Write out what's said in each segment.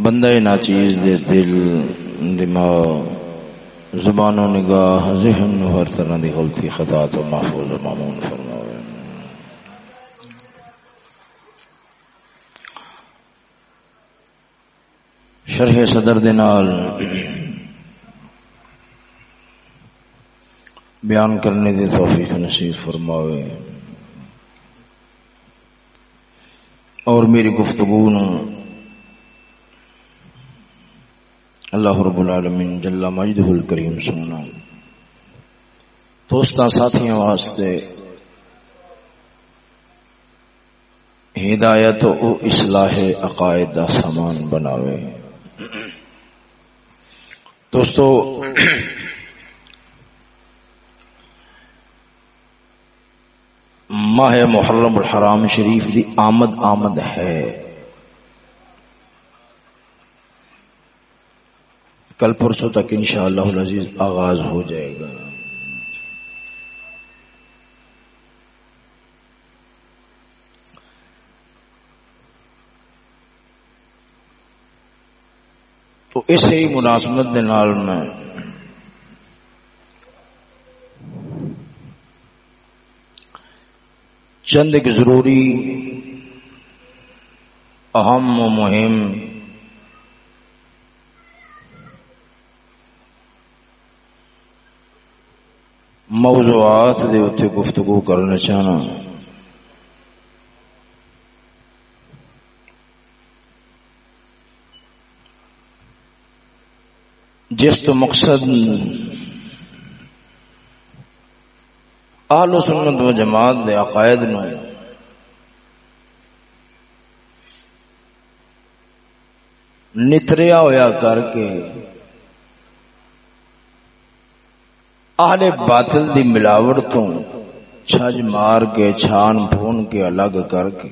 بندہ ناچیز دے دل، دماغ زبان و نگاہ، ذہن ہر طرح دی غلطی، خطا تو محفوظ و معمون فرماوے۔ شرح صدر دے نال بیان کرنے دی توفیق نصیب فرماوے۔ اور میری گفتگو نو اللہ رب العالمین جل مجدہ الکریم سننا دوستاں، ساتھیاں واسطے ہدایت و اصلاح عقائد دا سامان بناوے۔ دوستو، ماہ محرم الحرام شریف دی آمد آمد ہے۔ کل پرسوں تک انشاءاللہ العزیز آغاز ہو جائے گا۔ تو اسی مناسبت دے نال میں چند ایک ضروری اہم و مہم موضوعات دے اتنے گفتگو کرنا چاہنا۔ جس تو مقصد آل و سنت و جماعت دے عقائد نو نتریا ہویا کر کے آل باطل دی ملاوٹ تو چھج مار کے، چھان بھون کے الگ کر کے۔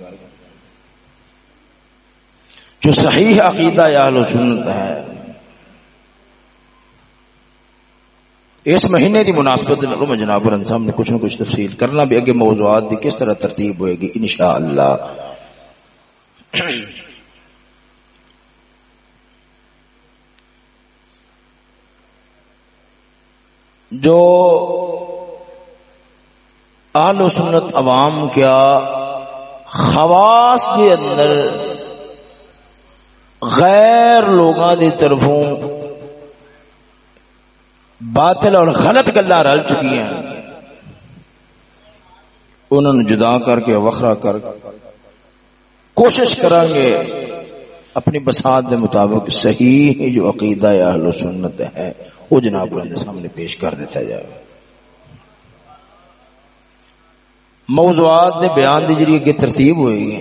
جو صحیح عقیدہ اہل سنت ہے۔ اس مہینے دی مناسبت میں جناب الانسام نے کچھ نہ کچھ تفصیل کرنا بھی۔ اگے موضوعات دی کس طرح ترتیب ہوئے گی؟ انشاءاللہ۔ اللہ جو اہل و سنت عوام کیا خواص کے اندر غیر لوگوں کی طرفوں باطل اور غلط گلا رل چکی ہیں۔ انہوں نے جدا کر کے وخرا کر کوشش کریں گے اپنی بسات کے مطابق صحیح جو عقیدہ یا اہل و سنت ہے، وہ جناب کے سامنے پیش کر دیتا جائے۔ موضوعات نے بیان کے ذریعے کی ترتیب ہوئے گی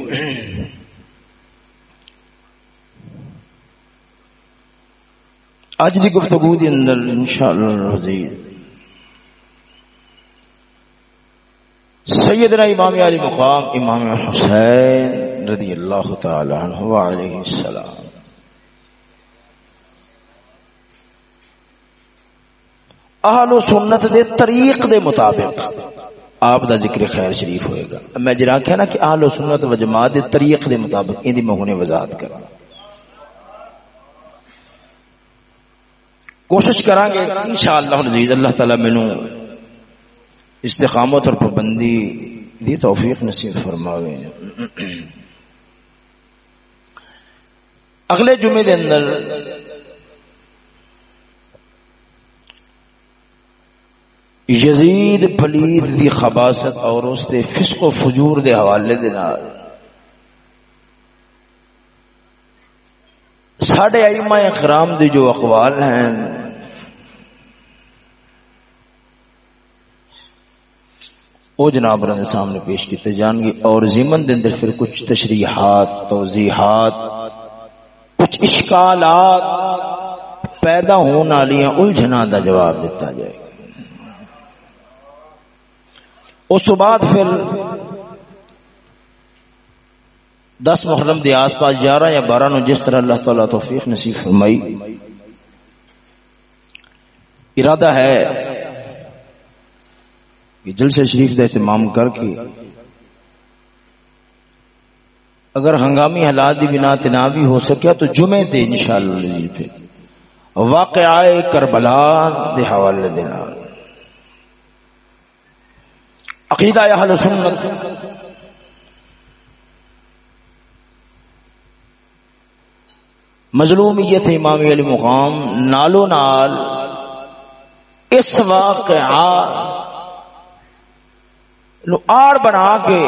اج دی گفتگو دی اندر انشاءاللہ العزیز سیدنا امام علی مقام، امام حسین رضی اللہ تعالی عنہ وعلیہ السلام۔ اہل و سنت دے طریق دے مطابق آپ دا ذکر خیر شریف ہوئے گا۔ میں جرا کہنا نا کہ اہل و سنت و جماعت دے طریق دے مطابق ان دی میں ہونے وضاحت کروں کوشش کریں گے انشاءاللہ العزیز اللہ تعالی مینوں استقامت اور پابندی دی توفیق نصیب فرماوے۔ اگلے جمعے دے اندر یزید پلید دی خباست اور اس دے فسق و فجور دے حوالے دے نال ساڈے ائمہ اکرام دی جو اقوال ہیں، وہ جناب سامنے پیش کیتے جان گے اور زیمن دن پھر کچھ تشریحات، توضیحات کچھ اشکالات پیدا ہونے والی الجھنا دا جواب دیتا جائے۔ اس تو بعد پھر دس محرم دے آس پاس گیارہ یا بارہ نو جس طرح اللہ تعالیٰ توفیق نصیب فرمائی۔ ارادہ ہے کہ جلسہ شریف کا اہتمام کر کے اگر ہنگامی حالات کی بنا تنا بھی ہو سکیا تو جمعے تے انشاءاللہ پھر واقعہ کربلا دے حوالے دینا عقیدہ اہل سنت۔ مظلومیت امام علی مقام نالو نال اس واقعہ نو آر بنا کے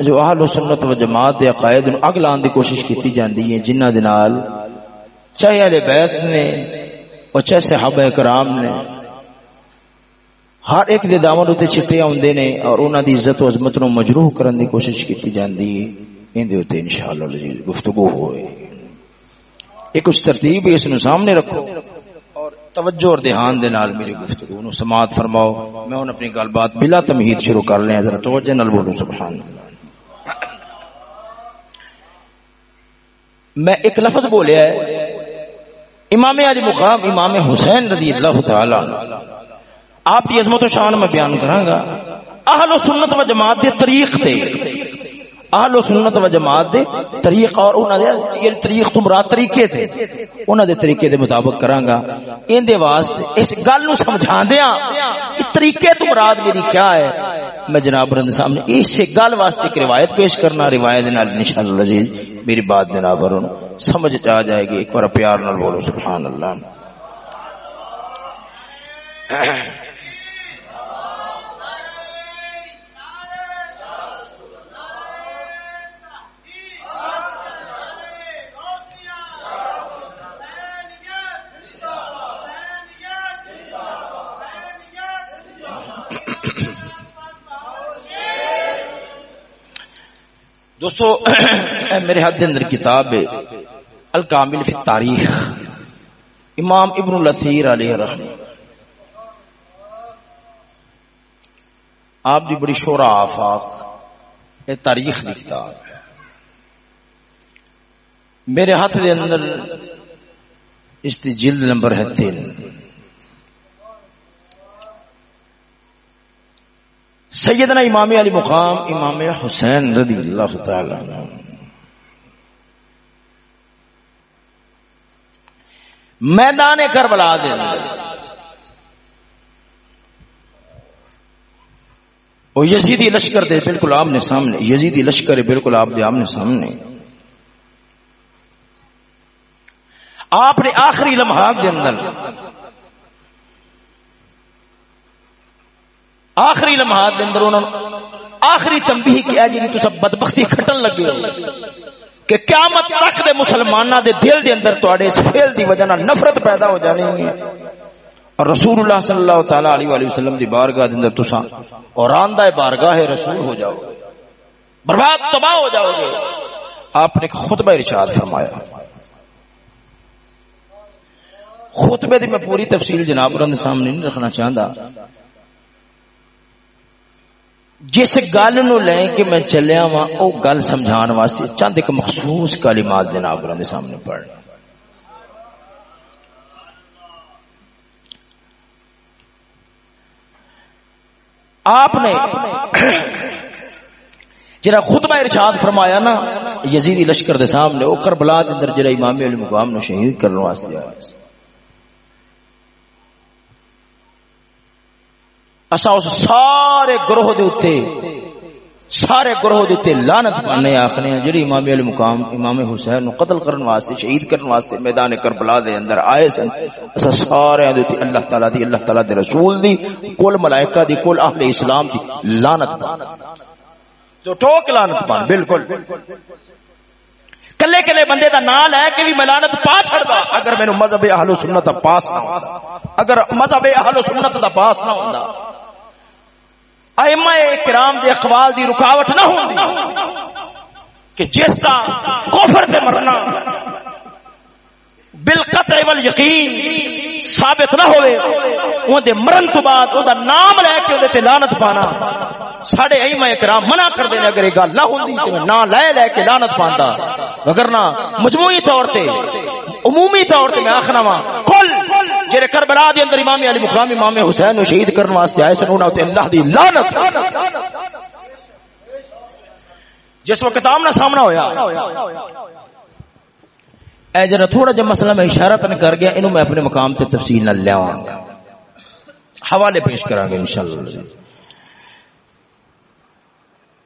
جو اہل سنت و جماعت دے عقائد نو اگ لان دی کوشش کیتی جاندی ہے جنہ دے نال چاہے اہل بیت نے اور چاہے صحابہ کرام نے ہر ایک دے دامن اوتے چھٹے اوندے نے اور انہاں دی عزت و عظمت نو مجروح کرن دی کوشش کیتی جاندی ہے۔ این دے اوتے انشاءاللہ گفتگو ہوئے۔ ایک کچھ ترتیب اس نو سامنے رکھو اور توجہ اور دھیان دے نال میری گفتگو نو سماعت فرماؤ۔ میں ہن اپنی گل بات بلا تمہید شروع کر لیں۔ ذرا توجہ نال بولو سبحان اللہ۔ میں ایک لفظ بولیا ہے۔ امام علی مقام امام حسین رضی اللہ تعالی۔ آپ کی عظمت و شان میں بیان کراں گا۔ اہل و سنت و جماعت دے تاریخ تے اہل و سنت و جماعت دے طریق اور انہاں دے یہ طریق تو مراد طریقے تھے انہاں دے طریقے دے مطابق کراں گا۔ این دے واسطے اس گل نو سمجھا دیاں طریقے تو مراد میری کیا ہے؟ میں جناب رند سامنے اس سے گل واسطے ایک روایت پیش کرنا، روایت نال انشاءاللہ عزیز میری بات جناب رن سمجھ آ جائے گی، ایک بار پیار نال بولو، سبحان اللہ۔ دوستو میرے حد اندر کتاب الکامل فی تاریخ امام ابن الثیر علیہ رحم آپ دی بڑی شورا آفاق یہ تاریخ دی کتاب ہے۔ میرے ہاتھ دے اندر اس دی جلد نمبر ہے تین۔ سیدنا امام علی مقام امام حسین رضی اللہ تعالی میدان کربلا دے۔ وہ یزیدی لشکر دے بالکل آپ نے سامنے، یزیدی لشکر بالکل آپ دے آمنے سامنے۔ آپ نے آخری لمحات دے اندر آخری لمحات دے اندر انہوں آخری تنبیہ کیا جی تو سب بدبختی کھٹن لگے ہو کہ قیامت تک دے مسلمانہ دے دل دے اندر توڑے اس فیل دی وجہ نفرت پیدا ہو جانے ہوں اور رسول اللہ صلی اللہ تعالی علیہ وآلہ وسلم دی بارگاہ دے اندر تسا اور آندہ بارگاہ رسول ہو جاؤ برباد تباہ ہو جاؤ گے۔ آپ نے خطبہ ارشاد فرمایا۔ خطبے دی میں پوری تفصیل جناب رند سامنے نہیں رکھنا چاہتا جس گل نو لے کے میں چلیا وا او گل سمجھان واسطے چند ایک مخصوص کلمات جناب دے سامنے پڑھ۔ آپ نے جرا خطبہ ارشاد فرمایا نا، یزیدی لشکر دے سامنے، او کربلا دے اندر جرا امام علی مقام نو شہید کرنے واسطے آیا۔ اسا اس سارے گروہ دے اتے سارے گروہ دے اتے لانت پانے آخنے ہیں جڑی امام علی مقام، امام حسین نو قتل کرن واسطے، شہید کرن واسطے میدان کربلا دے اندر آئے سن اسا سارے دے اتے اللہ تعالی دی، اللہ تعالی دے رسول دی، کل ملائکہ دی، کل اہل اسلام دی لانت پان تو ٹوک لانت پان، بالکل۔ کلے کلے بندے دا نام ہے کہ بھی ملانت پا چھڑدا۔ اگر مینوں مذہب اہل سنت دا پاس نہ ہوندا، اگر مذہب اہل سنت دا پاس نہ ہوندا ائمہ کرام دے اقوال دی رکاوٹ نہ ہوندی کہ جس دا کفر تے مرنا بالقطع والیقین ثابت نہ ہوئے، اون دے مرن تو بعد او دا نام لے کے او تے لعنت پانا۔ ساڈے ائمہ کرام منع کر دے اگر یہ گل نہ ہوندی تے میں نہ لے لے کے لعنت پاندا۔ وگرنہ مجموعی طور تے، عمومی طور تے میں آخنا وا کل جڑے کربلا دے اندر امام علی مقام امام حسین نو شہید کرن واسطے آئے سن، انہاں تے اللہ دی لعنت۔ جس وقت آمنا سامنا ہویا، اے جڑا تھوڑا جا مسئلہ میں اشارہ تن کر گیا، انہوں میں اپنے مقام تے تفصیل نہ لیا۔ حوالے پیش کراں گے انشاءاللہ۔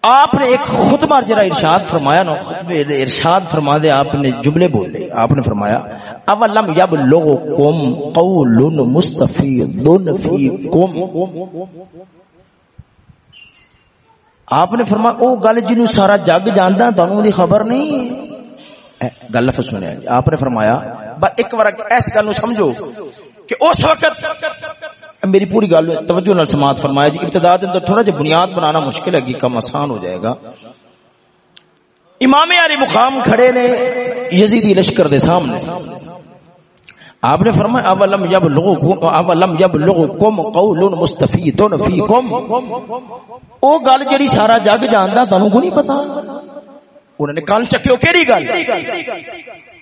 آپ نے ایک خطبہ جرا ارشاد فرمایا نا، خطبے ارشاد فرما دے، آپ نے جملے بولے آپ نے فرمایا، اولم یب لوگکم قول مستفید فیکم؟ آپ نے فرمایا، او گل جنوں سارا جگ جاندا تانوں دی خبر نہیں. گل لفظ سنیا جی۔ آپ نے فرمایا با ایک بار اس گل نو سمجھو کہ اس وقت میری پوری گل توجہ نال سماعت فرمایا جی ابتدا دے اندر تھوڑا جہا بنیاد بنانا مشکل ہے کہ کم آسان ہو جائے گا۔ امام علی مقام کھڑے نے یزیدی لشکر دے سامنے۔ آپ نے فرمایا، اولم جب لوگوں اولم جب لوگوں کم قول مستفیدون فیکم۔ او گل جڑی سارا جگ جاندا تانوں کو نہیں پتہ انہوں نے کان چکیو کیڑی گل؟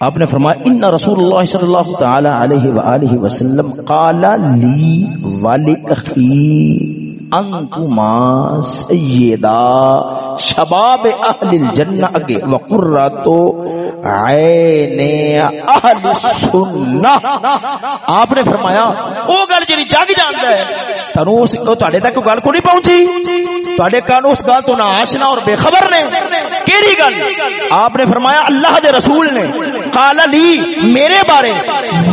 آپ نے فرمایا ان رسول اللہ صلی اللہ تعالی علیہ وآلہ وسلم قال لی والی اخی انتما سیدہ شباب اہل الجنہ اگے وقراتو عین اہل سنہ آپ نے فرمایا او گل جڑی جگ جاندا ہے تانوں اس تواڈے تک گل کو نہیں پہنچی تواڈے کان اس گل تو نہ آشنا اور بے خبر نے کیڑی گل؟ آپ نے فرمایا اللہ دے رسول نے قال لی میرے بارے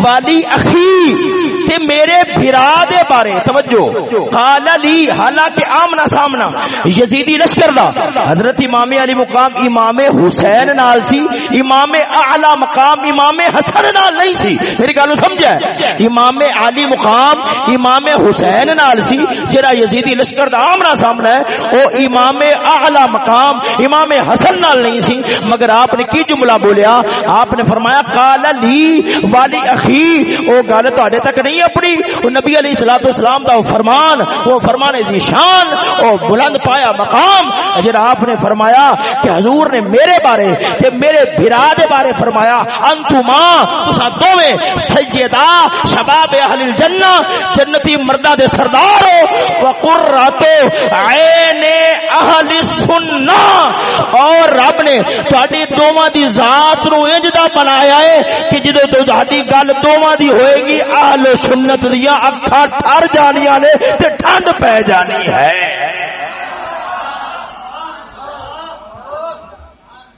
والی اخی تے میرے بھرا دے بارے، توجہ۔ قال لی حالانکہ آمنا سامنا۔ یزیدی لشکر دا۔ حضرت امام علی مقام امام حسین نال سی، امام اعلی مقام امام حسن نال نہیں سی۔ میری گل سمجھا ہے؟ امام علی مقام امام حسین نال سی، جڑا یزیدی لشکر دا آمنا سامنا ہے، او امام اعلی مقام امام حسن نال نہیں سی۔ مگر آپ نے کی جملہ بولیا؟ آپ نے فرمایا، قال لی والی اخی، او گل تواڈے تک نہیں نہیں اپنی او نبی علیہ الصلوۃ والسلام دا فرمان، وہ فرمان دی شان او بلند پایا مقام۔ جڑا آپ نے فرمایا کہ حضور نے میرے بارے، تے میرے بھرا دے بارے فرمایا انتما تسا دوویں سیدہ شباب اہل الجنہ، جنتی مردہ دے سردار ہو۔ وقرۃ عین اہل السنہ۔ اور رب نے تہاڈی دوواں دی ذات نو انج دا بنایا ہے کہ جدوں تہاڈی گل دوواں دی ہوئے گی اہل سنت دیاں اکھاں ٹھر جانیاں نے تے ٹھنڈ پے جانی ہے۔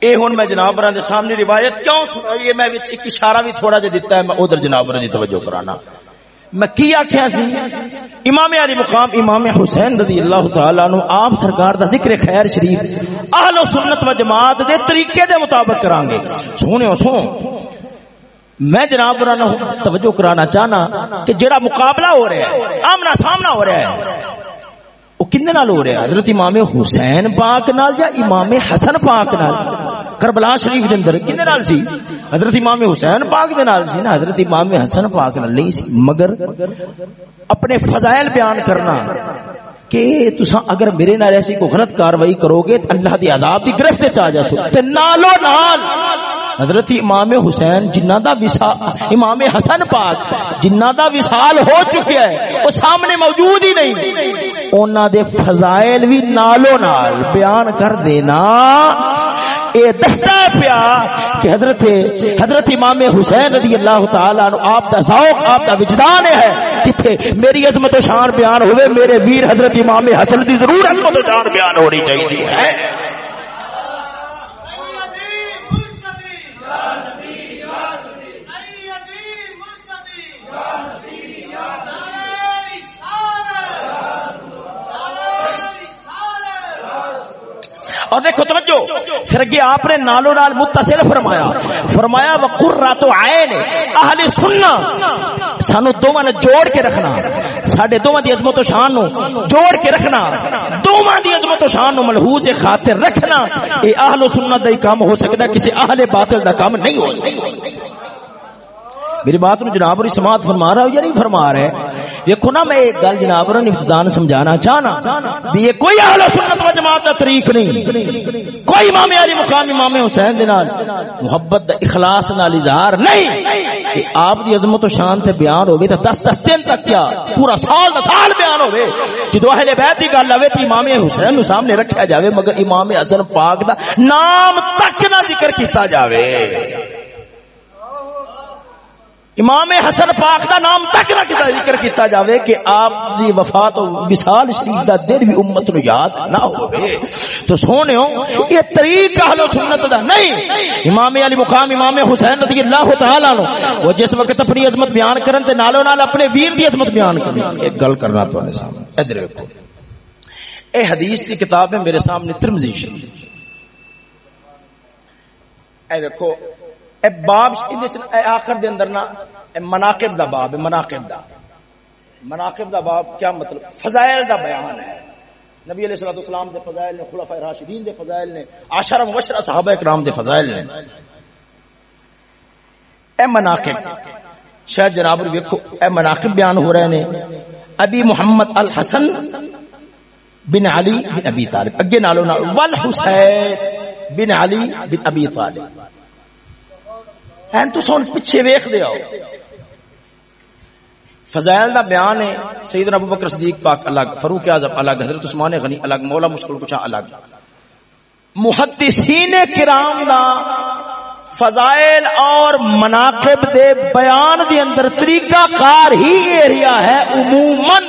اے ہن میں جناب دے سامنے روایت کیوں یہ میں وچ ایک اشارہ بھی تھوڑا جا دیتا ہے، میں ادھر جناب دی توجہ کرانا۔ میں کی آخیا سی؟ امام علی مقام امام حسین رضی اللہ تعالی عنہ آپ سرکار دا ذکر خیر شریف اہل و سنت و جماعت دے طریقے دے مطابق کران گے سونے سو میں جناب برانا توجہ کرانا چاہنا کہ جڑا مقابلہ ہو رہا ہے، آمنا سامنا ہو رہا ہے، وہ کنے نال ہو رہا ہے؟ حضرت امام حسین پاک نال یا امام حسن پاک نال؟ کربلا شریف دے اندر کنے نال سی؟ حضرت امام حسین پاک دے نال سی نا، حضرت امام حسن پاک نال نہیں سی۔ مگر اپنے فضائل بیان کرنا کہ تسا اگر میرے نال ایسی کوئی غلط کاروائی کرو گے، اللہ دی عذاب دی گرفت وچ آ جاسو۔ تے نالو نال حضرت امام حسین جنہ دا وصال امام حسن پاک جنہ دا وصال ہو چکا ہے وہ سامنے موجود ہی نہیں۔ انہاں دے فضائل بھی نالو نال بیان کر دینا۔ اے دستا پیا کہ حضرت حضرت امام حسین رضی اللہ تعالی عنہ، آپ دا ذوق، آپ دا وجدان ہے جتھے میری عظمت و شان بیان ہوئے، میرے ویر حضرت امام حسن دی ضرور عظمت و شان بیان ہونی چاہیے۔ ہے اور دیکھو توجہ، پھر اگے آپ نے نالو نال متصل فرمایا۔ فرمایا وقرۃ عین اہل سنہ سانو دوواں نے جوڑ کے رکھنا۔ ساڈے دوواں دی عظمت و شان نو جوڑ کے رکھنا۔ دوواں دی عظمت و شان نو ملحوظ خاطر رکھنا۔ اے اہل سنت دا کام ہو سکدا کسی اہل باطل دا کام نہیں ہو سکدا۔ میری بات نو جناب اور سماعت فرما رہا ہو یا نہیں فرما رہے؟ دیکھو نا، میں ایک گل جناب اور ابتدان سمجھانا چاہنا۔ بھی یہ کوئی اہل سنت و جماعت کا طریق نہیں۔ کوئی امام علی مقام، امام حسین دے نال محبت دا اخلاص نال اظہار نہیں۔ کہ آپ دی عظمت و شان تے بیان ہوگی تو دس دس دن تک کیا پورا سال دا سال بیان ہوگی جدو اہل بیت دی گل آوے تے امام حسین نو سامنے رکھا جاوے، مگر امام حسن پاک دا نام تک نہ ذکر کیتا جاوے۔ امام حسن پاک دا نام تک نہ کتا ذکر کیتا جاوے کہ آپ دی وفات و وصال شریف دا دن بھی امت نو یاد نہ ہوے تو سونے ہو یہ طریق اہل سنت دا نہیں۔ امام علی مقام امام حسین رضی اللہ تعالی عنہ۔ وہ جس وقت اپنی عظمت بیان کرن تے نالو نال اپنے ویر دی عظمت بیان کرن۔ ایک گل کرنا تو سامنے۔ ادھر دیکھو اے حدیث دی کتاب ہے میرے سامنے ترمذی شریف۔ اے دیکھو اے باب اے آخر دے اندر نا، اے مناقب دا باب ہے مناقب دا۔ مناقب دا باب کیا مطلب؟ فضائل دا بیان ہے۔ نبی علیہ الصلوۃ والسلام دے فضائل نے خلفاء راشدین دے فضائل نے عشرہ مبشرہ صحابہ کرام دے فضائل نے۔ اے مناقب شاید جناب ویکھو اے مناقب بیان ہو رہے نے۔ ابی محمد الحسن بن علی بن ابی طالب۔ اگے نالو نال، والحسین بن علی بن ابی طالب۔ ہیں تو سن پیچھے ویخ دے آؤ۔ فضائل دا بیان ہے، سیدنا ابو بکر صدیق پاک الگ فروخ اعظم الگ، حضرت عثمان غنی الگ، مولا مشکل کچھ الگ۔ محدثین کرام دا فضائل اور مناقب دے بیان دے اندر طریقہ کار ہی ایریا ہے عموماً۔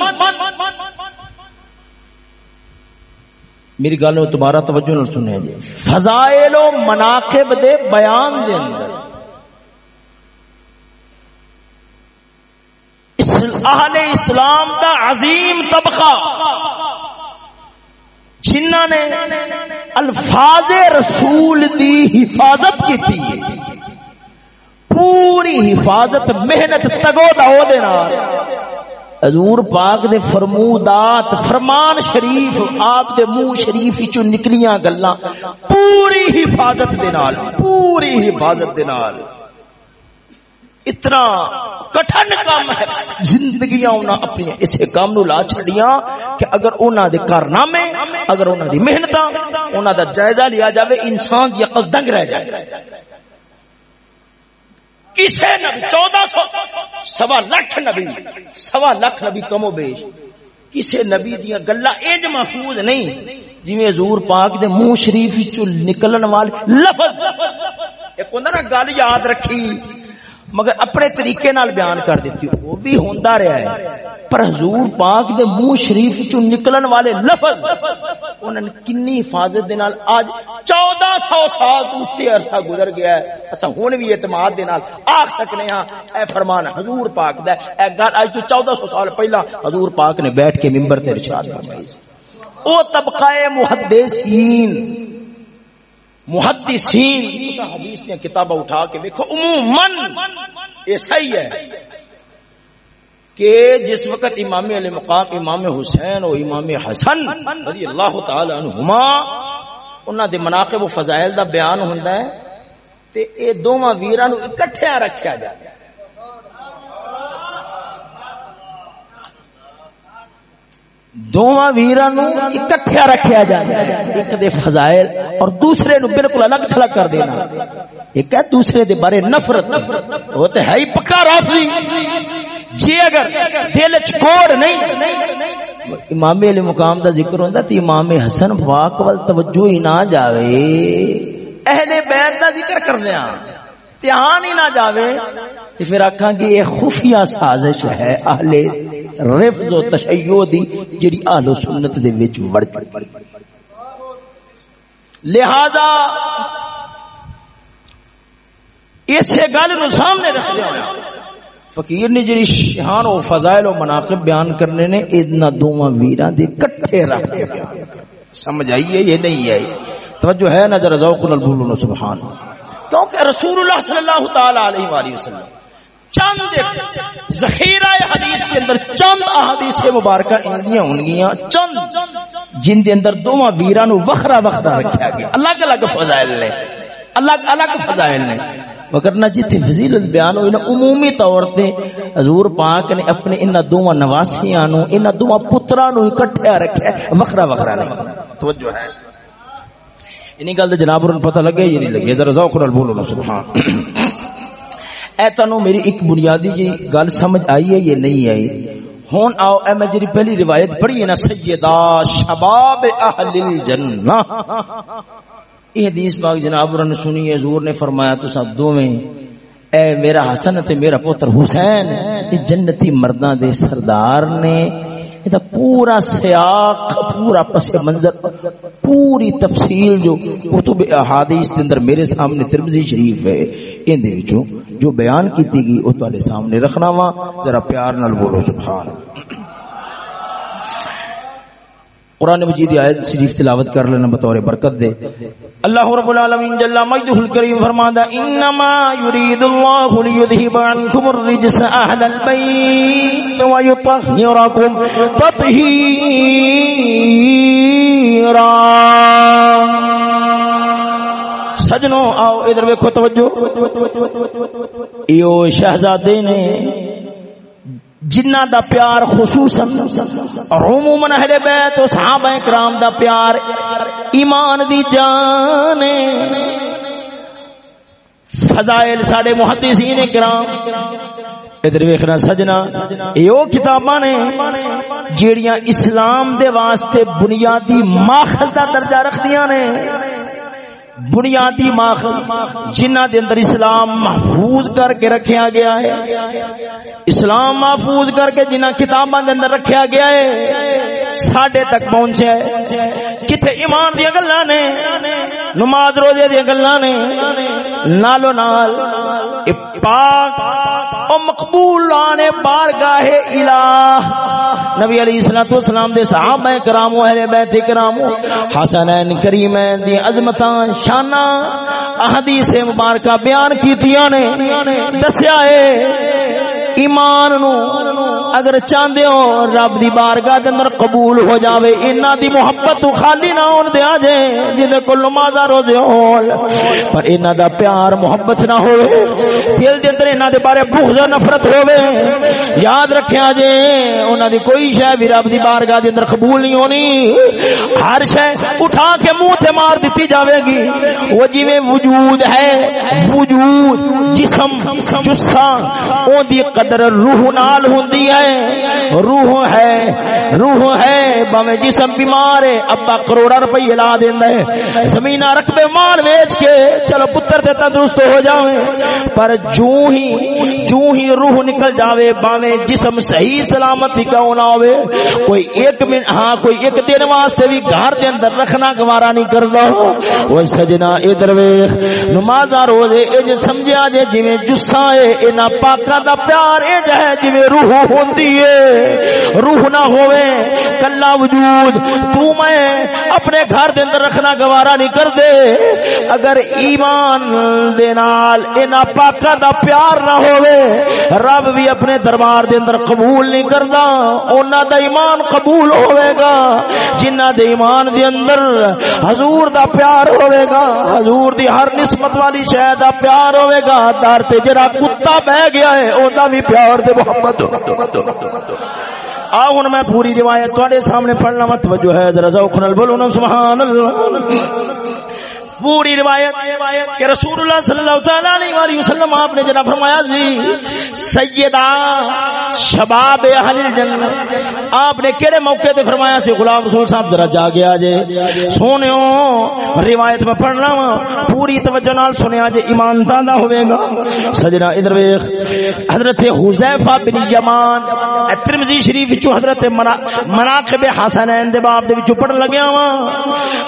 میری گل تمہارا توجہ نہ سنے جی۔ فضائل و مناقب دے بیان دے اندر۔ اہل اسلام دا عظیم طبقہ جنہ نے الفاظ رسول دی حفاظت کی تھی پوری حفاظت، محنت، تگو داؤ دینا حضور پاک دے فرمودات، فرمان شریف، آپ دے منہ شریف چو نکلیاں گلاں۔ پوری حفاظت دے نال، پوری حفاظت دے نال۔ اتنا کٹھن کام ہے۔ زندگیاں انہاں اپنی اسے کام نو لا چھڑیاں کہ اگر انہاں دے کارنامے، اگر انہاں دی محنتاں، انہاں دا جائزہ لیا جاوے، انسان دی عقل دنگ رہ جائے۔ کسے نبی چودہ سو، سوا لکھ نبی، سوا لکھ نبی کم و بیش۔ کسے نبی دیا گلا اج محفوظ نہیں۔ جی حضور پاک دے منہ شریف چ نکلن والے، لفظ۔ ایک ہوندا نا گل یاد رکھی۔ مگر اپنے طریقے نال بیان کر دیتی وہ بھی ہوندا رہا ہے۔ پر حضور پاک دے منہ شریف چوں نکلن والے لفظ، انہاں نے کنی حفاظت دے نال آج 1400 سال تو تے عرصہ گزر گیا ہے۔ اسا ہن بھی اعتماد دے نال آکھ سکنے ہاں۔ اے فرمان حضور پاک دا اے گل اج تو 1400 سال پہلا حضور پاک نے بیٹھ کے منبر تے ارشاد فرمائی۔ او طبقہ محدثین محدثین حدیث نے کتاب اٹھا کے دیکھو عموماً ایسا ہی ہے کہ جس وقت امام علی مقام، امام حسین اور امام حسن رضی اللہ تعالی عنہما انہوں دے مناقب و فضائل دا بیان ہوندا ہے، تے اے دوواں ویراں نو اکٹھے رکھیا جائے دونوں ویران اکٹھیا رکھیا جائے ایک دے فضائل اور دوسرے نو بالکل الگ تھلگ کر دینا ایک ہے دوسرے دے بارے نفرت وہ تو ہے ہی پکا رافضی جی اگر دل چکوڑ نہیں امام علی مقام دا ذکر ہوندا تے امام حسن پاک ول توجہ ہی نہ جاوے اہل بیت دا ذکر کرنے ہاں دھیان ہی نہ جاوے۔ تے پھر آکھاں کہ یہ خفیہ سازش ہے اہل رفض و تشیع دی جڑی اہل سنت دے وچ وڑ لہذا اسے گل نو سامنے رکھ دیا۔ فقیر نے جڑی شان و فضائل و مناقب بیان کرنے نے ادنا دوواں ویراں دے کٹھے رکھ کے بیان کر سمجھ آئیے یہ نہیں آئی؟ توجہ ہے نظر ذوق البول سبحان اللہ۔ کیونکہ رسول اللہ صلی اللہ تعالی علیہ وآلہ وسلم چند ذخیرہ حدیث کے اندر چند احادیث مبارکہ اندیاں ہونگیاں چند جن دے اندر دوواں ویراں نو وکھرا وکھرا رکھیا گیا۔ الگ الگ فضائل نے۔ الگ الگ فضائل نے۔ مگر نہ جتھے فضیلت بیان ہوئی نا عمومی طور تے حضور پاک نے اپنے انہاں دوواں نواسیاں نو، انہاں دوواں پتراں نو اکٹھا رکھیا وکھرا وکھرا نہیں توجہ ہے۔ انہی گل جناب پتہ لگے یہ نہیں لگے؟ ذرا ذوق نال بولو سبحان اے تنو میری ایک بنیادی جی گل سمجھ آئی ہے یہ نہیں آئی؟ ہون آؤ، اے میں جی پہلی روایت پڑھی ہے نا، سیدہ شباب اہل الجنہ۔ یہ حدیث پاک جناب نے سنی ہے، حضور نے فرمایا تو سب دو میں اے میرا حسن تے میرا پتر حسین، یہ جنتی مرداں دے سردار نے یہ پورا سیاق، پورا پس منظر، پوری تفصیل جو کتب احادیث کے اندر میرے سامنے ترمذی شریف ہے، ان دے وچوں جو بیان کیتی گئی او تہاڈے سامنے رکھنا وا، ذرا پیار نال بولو، سبحان قرآن مجید آیت شریف تلاوت کر لینا بطور برکت دے۔ اللہ رب العالمین جل مجدہ الکریم فرماتا انما یرید اللہ لیذہب عنکم الرجس اہل البیت ویطہرکم تطہیرا. سجنوں آؤ ادھر ویکھو توجہ۔ ایو شہزادے نے جنہ دا پیار خصوصا اور عموما اہل بیت و صحابہ کرام دا پیار ایمان دی جان فضائل ساڈے محدثین کرام ادھر ویکھنا سجنا ایو کتاباں نے جیڑیاں اسلام دے واسطے بنیادی ماخذ دا درجہ رکھدیاں نے۔ بنیادی ماخذ جنہ دے اندر اسلام محفوظ کر کے رکھیا گیا ہے۔ اسلام محفوظ کر کے جنہ کتاباں اندر رکھیا گیا ہے، ساڈے تک پہنچیا ہے۔ کتے ایمان دی گلاں نے، نماز روزے دی گلاں نے، نالو نال پاک او مقبول لانے بارگاہ الہ۔ نبی علیہ الصلوۃ والسلام دے صحابہ کرام اہل بیت کرام حسنین کریمین دی عظمتاں شانہ احادیث مبارکہ بیان کیتیاں نے، دسیا ہے۔ ایمان نو اگر چاہندے ہو رب دی بارگاہ دے اندر قبول ہو جاوے انہاں دی محبت تو خالی نہ ہون دیا جے جدے جی کول نماز روزے ہون۔ پر انہاں دا پیار محبت نہ ہوے دل دے اندر انہاں دے بارے بغض نفرت ہوے یاد رکھیا جے انہاں دی کوئی شے بھی رب دی بارگاہ دے اندر قبول نہیں ہونی۔ ہر شے اٹھا کے منہ تے مار دتی جاوے گی۔ وہ جویں وجود ہے، وجود جسم جسا اون دی قدر روح نال ہوندی ہے۔ روح ہے روح ہے باویں جسم بیمار ہے۔ ابا کروڑا روپے لا دیندا ہے۔ زمین رقبے مال ویچ کے چلو پتر تے تندرست ہو جاویں۔ پر جو ہی جو ہی روح نکل جاوے باویں جسم صحیح سلامت ٹکاؤ نہ ہوے کوئی ایک منٹ ہاں کوئی ایک دن واسطے بھی گھر دے اندر رکھنا گوارا نہیں کردا۔ او سجنا ادھر ویکھ نماز روزے اے سمجھیا جے، جویں جسا ہے، انہاں پاکاں دا پیار اے جے جویں روح ہوندی ہے روح نہ ہوئے کلا وجود۔ تو میں اپنے گھر دے اندر رکھنا گوارا نہیں کر دے اگر ایمان دے نال انہاں پاکاں دا پیار نہ ہوئے رب بھی اپنے دربار دے اندر قبول نہیں کردا، انہاں دا ایمان قبول ہوئے گا۔ جنہ دے ایمان دے اندر حضور دا پیار ہوئے گا، حضور دی ہر نسبت والی شے دا پیار ہوئے گا۔ دار تے جڑا کتا بہ گیا ہے، اوندا بھی پیار دے محمد. آؤ ہوں میں پوری روایت تے سامنے پڑھنا مت وجہ ہے، ذرا ذوق نال بولو نا، سبحان اللہ. پوری روایت کہ رسول اللہ صلی اللہ تعالی علیہ والہ وسلم آپ نے جنا فرمایا جی سیدہ شباب اہل الجنہ، آپ نے کیڑے موقع تے فرمایا سی، غلام رسول صاحب ذرا جا گیا جے۔ سونیو روایت میں پڑھنا وا پوری توجہ نال سنیا جے، ایمان دا ہوے گا۔ سجنا ادھر ویکھ، حضرت حذیفہ بن یمان ترمذی شریف وچوں حضرت مناقب حسنین دے باب دے وچوں پڑھ لگیا وا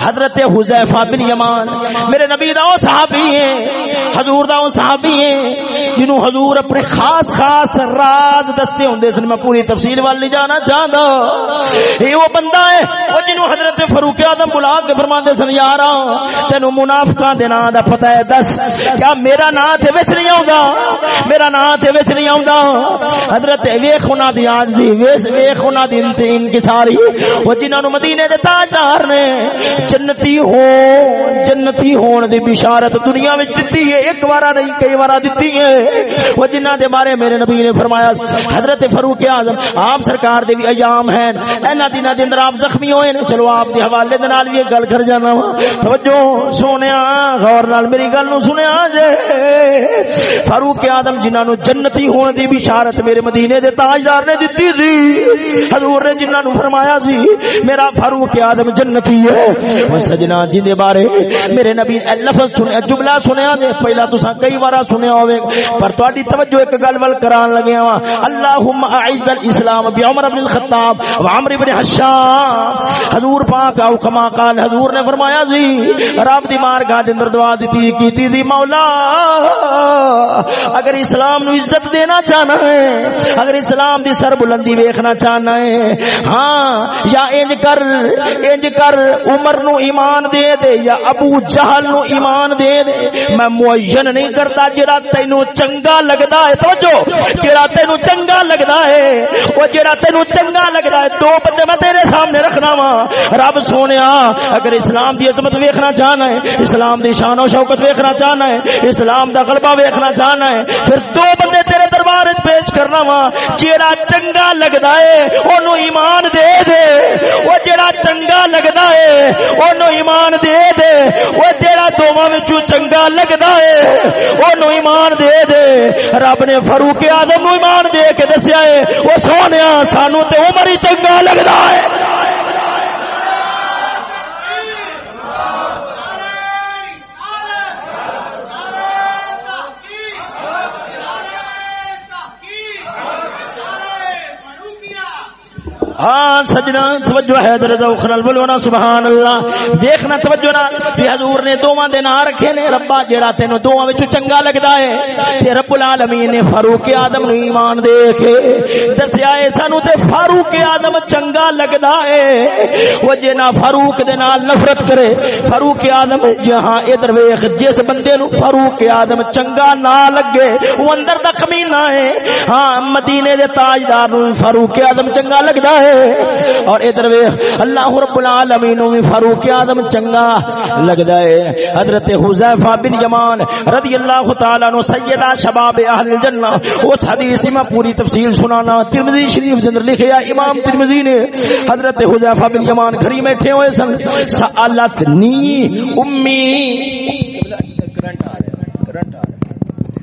حضرت حذیفہ بن یمان میرے نبی دا او صحابی ہیں، حضور دا او صحابی ہیں، جنہوں حضور اپنے خاص خاص راز دستے ہوندے سن، میں پوری تفصیل وال نہیں جانا چاہتا یہ وہ بندہ ہے، وہ جنہوں حضرت فاروق اعظم بلا کے فرماندے سن، یارا تینو منافقاں دے نام دا پتہ ہے، دس، کیا میرا نام تے وچ نہیں آوندا؟ میرا نام تے وچ نہیں آوندا؟ حضرت ویکھ انہاں دی آج دی ویکھ انہاں دی انکساری وہ جنہاں نو مدینے دے تاجدار نے جنتی ہو جنت جنتی ہون دی بشارت دنیا وچ دتی ہے، ایک بار نہیں، کئی بار دتی ہے۔ وہ جنہ دے بارے میرے نبی نے فرمایا حضرت فاروق اعظم، آپ سرکار دے بھی ایام ہیں۔ اینا دنہ دے اندر آپ زخمی ہوئے نے۔ چلو آپ دے حوالے دے نال بھی گل کر جانا وا۔ توجہ، سونیا، غور نال میری گل نو سنیا جے۔ فاروق اعظم جنہاں نو جنتی ہون دی بشارت میرے مدینے دے تاجدار نے دتی تھی حضور نے جنہاں نو فرمایا سی، میرا فاروق اعظم جنتی ہے۔ وہ سجنا جن دے بارے میرے نبی لفظ سنیا، جملہ سنیا جے پہلا تساں کئی بار سنیا ہوے پر تہاڈی توجہ ایک گل ول کران لگیا وا اللهم اعز الاسلام بعمر بن الخطاب وعمر بن حشام۔ حضور پاک او کما قال، حضور نے فرمایا جی رب دی مارگاہ دے اندر دعا دتی کیتی دی، مولا، اگر اسلام نو عزت دینا چاہنا ہے، اگر اسلام دی سر بلندی ویکھنا چاہنا ہے ہاں یا انج کر انج کر، عمر نو ایمان دے دے، یا ابو جہل نو ایمان دے دے۔ میں معین نہیں کرتا جڑا تینو چنگا لگدا ہے۔ توجہ، جڑا تینو چنگا لگدا ہے، او جڑا تینو چنگا لگدا ہے، دو بندے میں تیرے سامنے رکھنا وا۔ رب سونیا اگر اسلام دی عظمت ویکھنا چاہنا ہے، اسلام دی شان و شوکت ویکھنا چاہنا ہے، اسلام دا غلبہ ویکھنا چاہنا ہے، پھر دو بندے تیرے دربار وچ پیش کرنا وا۔ جڑا چنگا لگدا ہے، اونوں ایمان دے دے۔ او جڑا چنگا لگدا ہے، اونوں ایمان دے دے۔ وہ جیڑا دوواں وچوں چنگا لگدا ہے اونوں ایمان دے دے رب نے فاروق اعظم نو ایمان دے کے دسیا ہے او سونیا سانو تے عمر ہی چنگا لگدا ہے ہاں سجنا، توجہ ہے ذرا ذوق نال بولو نا سبحان اللہ دیکھنا، توجہ نال بھی حضور نے دوواں دے نام رکھے نے، ربا جیڑا تینو دوواں وچ چنگا لگدا ہے، تے رب العالمین نے فاروق اعظم نو ایمان دے کے دسیا اے سانو تے فاروق اعظم چنگا لگدا ہے۔ او جے نا فاروق دے نال نفرت کرے، فاروق اعظم جہاں ادھر ویکھ، جس بندے نو فاروق اعظم چنگا نہ لگے او اندر دا کمینہ ہے۔ ہاں مدینے دے تاجدار نو فاروق اعظم چنگا لگدا ہے۔ اور ادھر ویکھ، اللہ رب العالمین بھی فاروق اعظم چنگا لگدا ہے۔ حضرت حذیفہ بن یمان رضی اللہ تعالی عنہ سیدہ شباب اہل الجنہ، اس حدیث میں پوری تفصیل سنانا۔ ترمذی شریف کے اندر لکھیا امام ترمذی نے حضرت حذیفہ بن یمان گھر بیٹھے ہوئے سن۔ سالتنی امی۔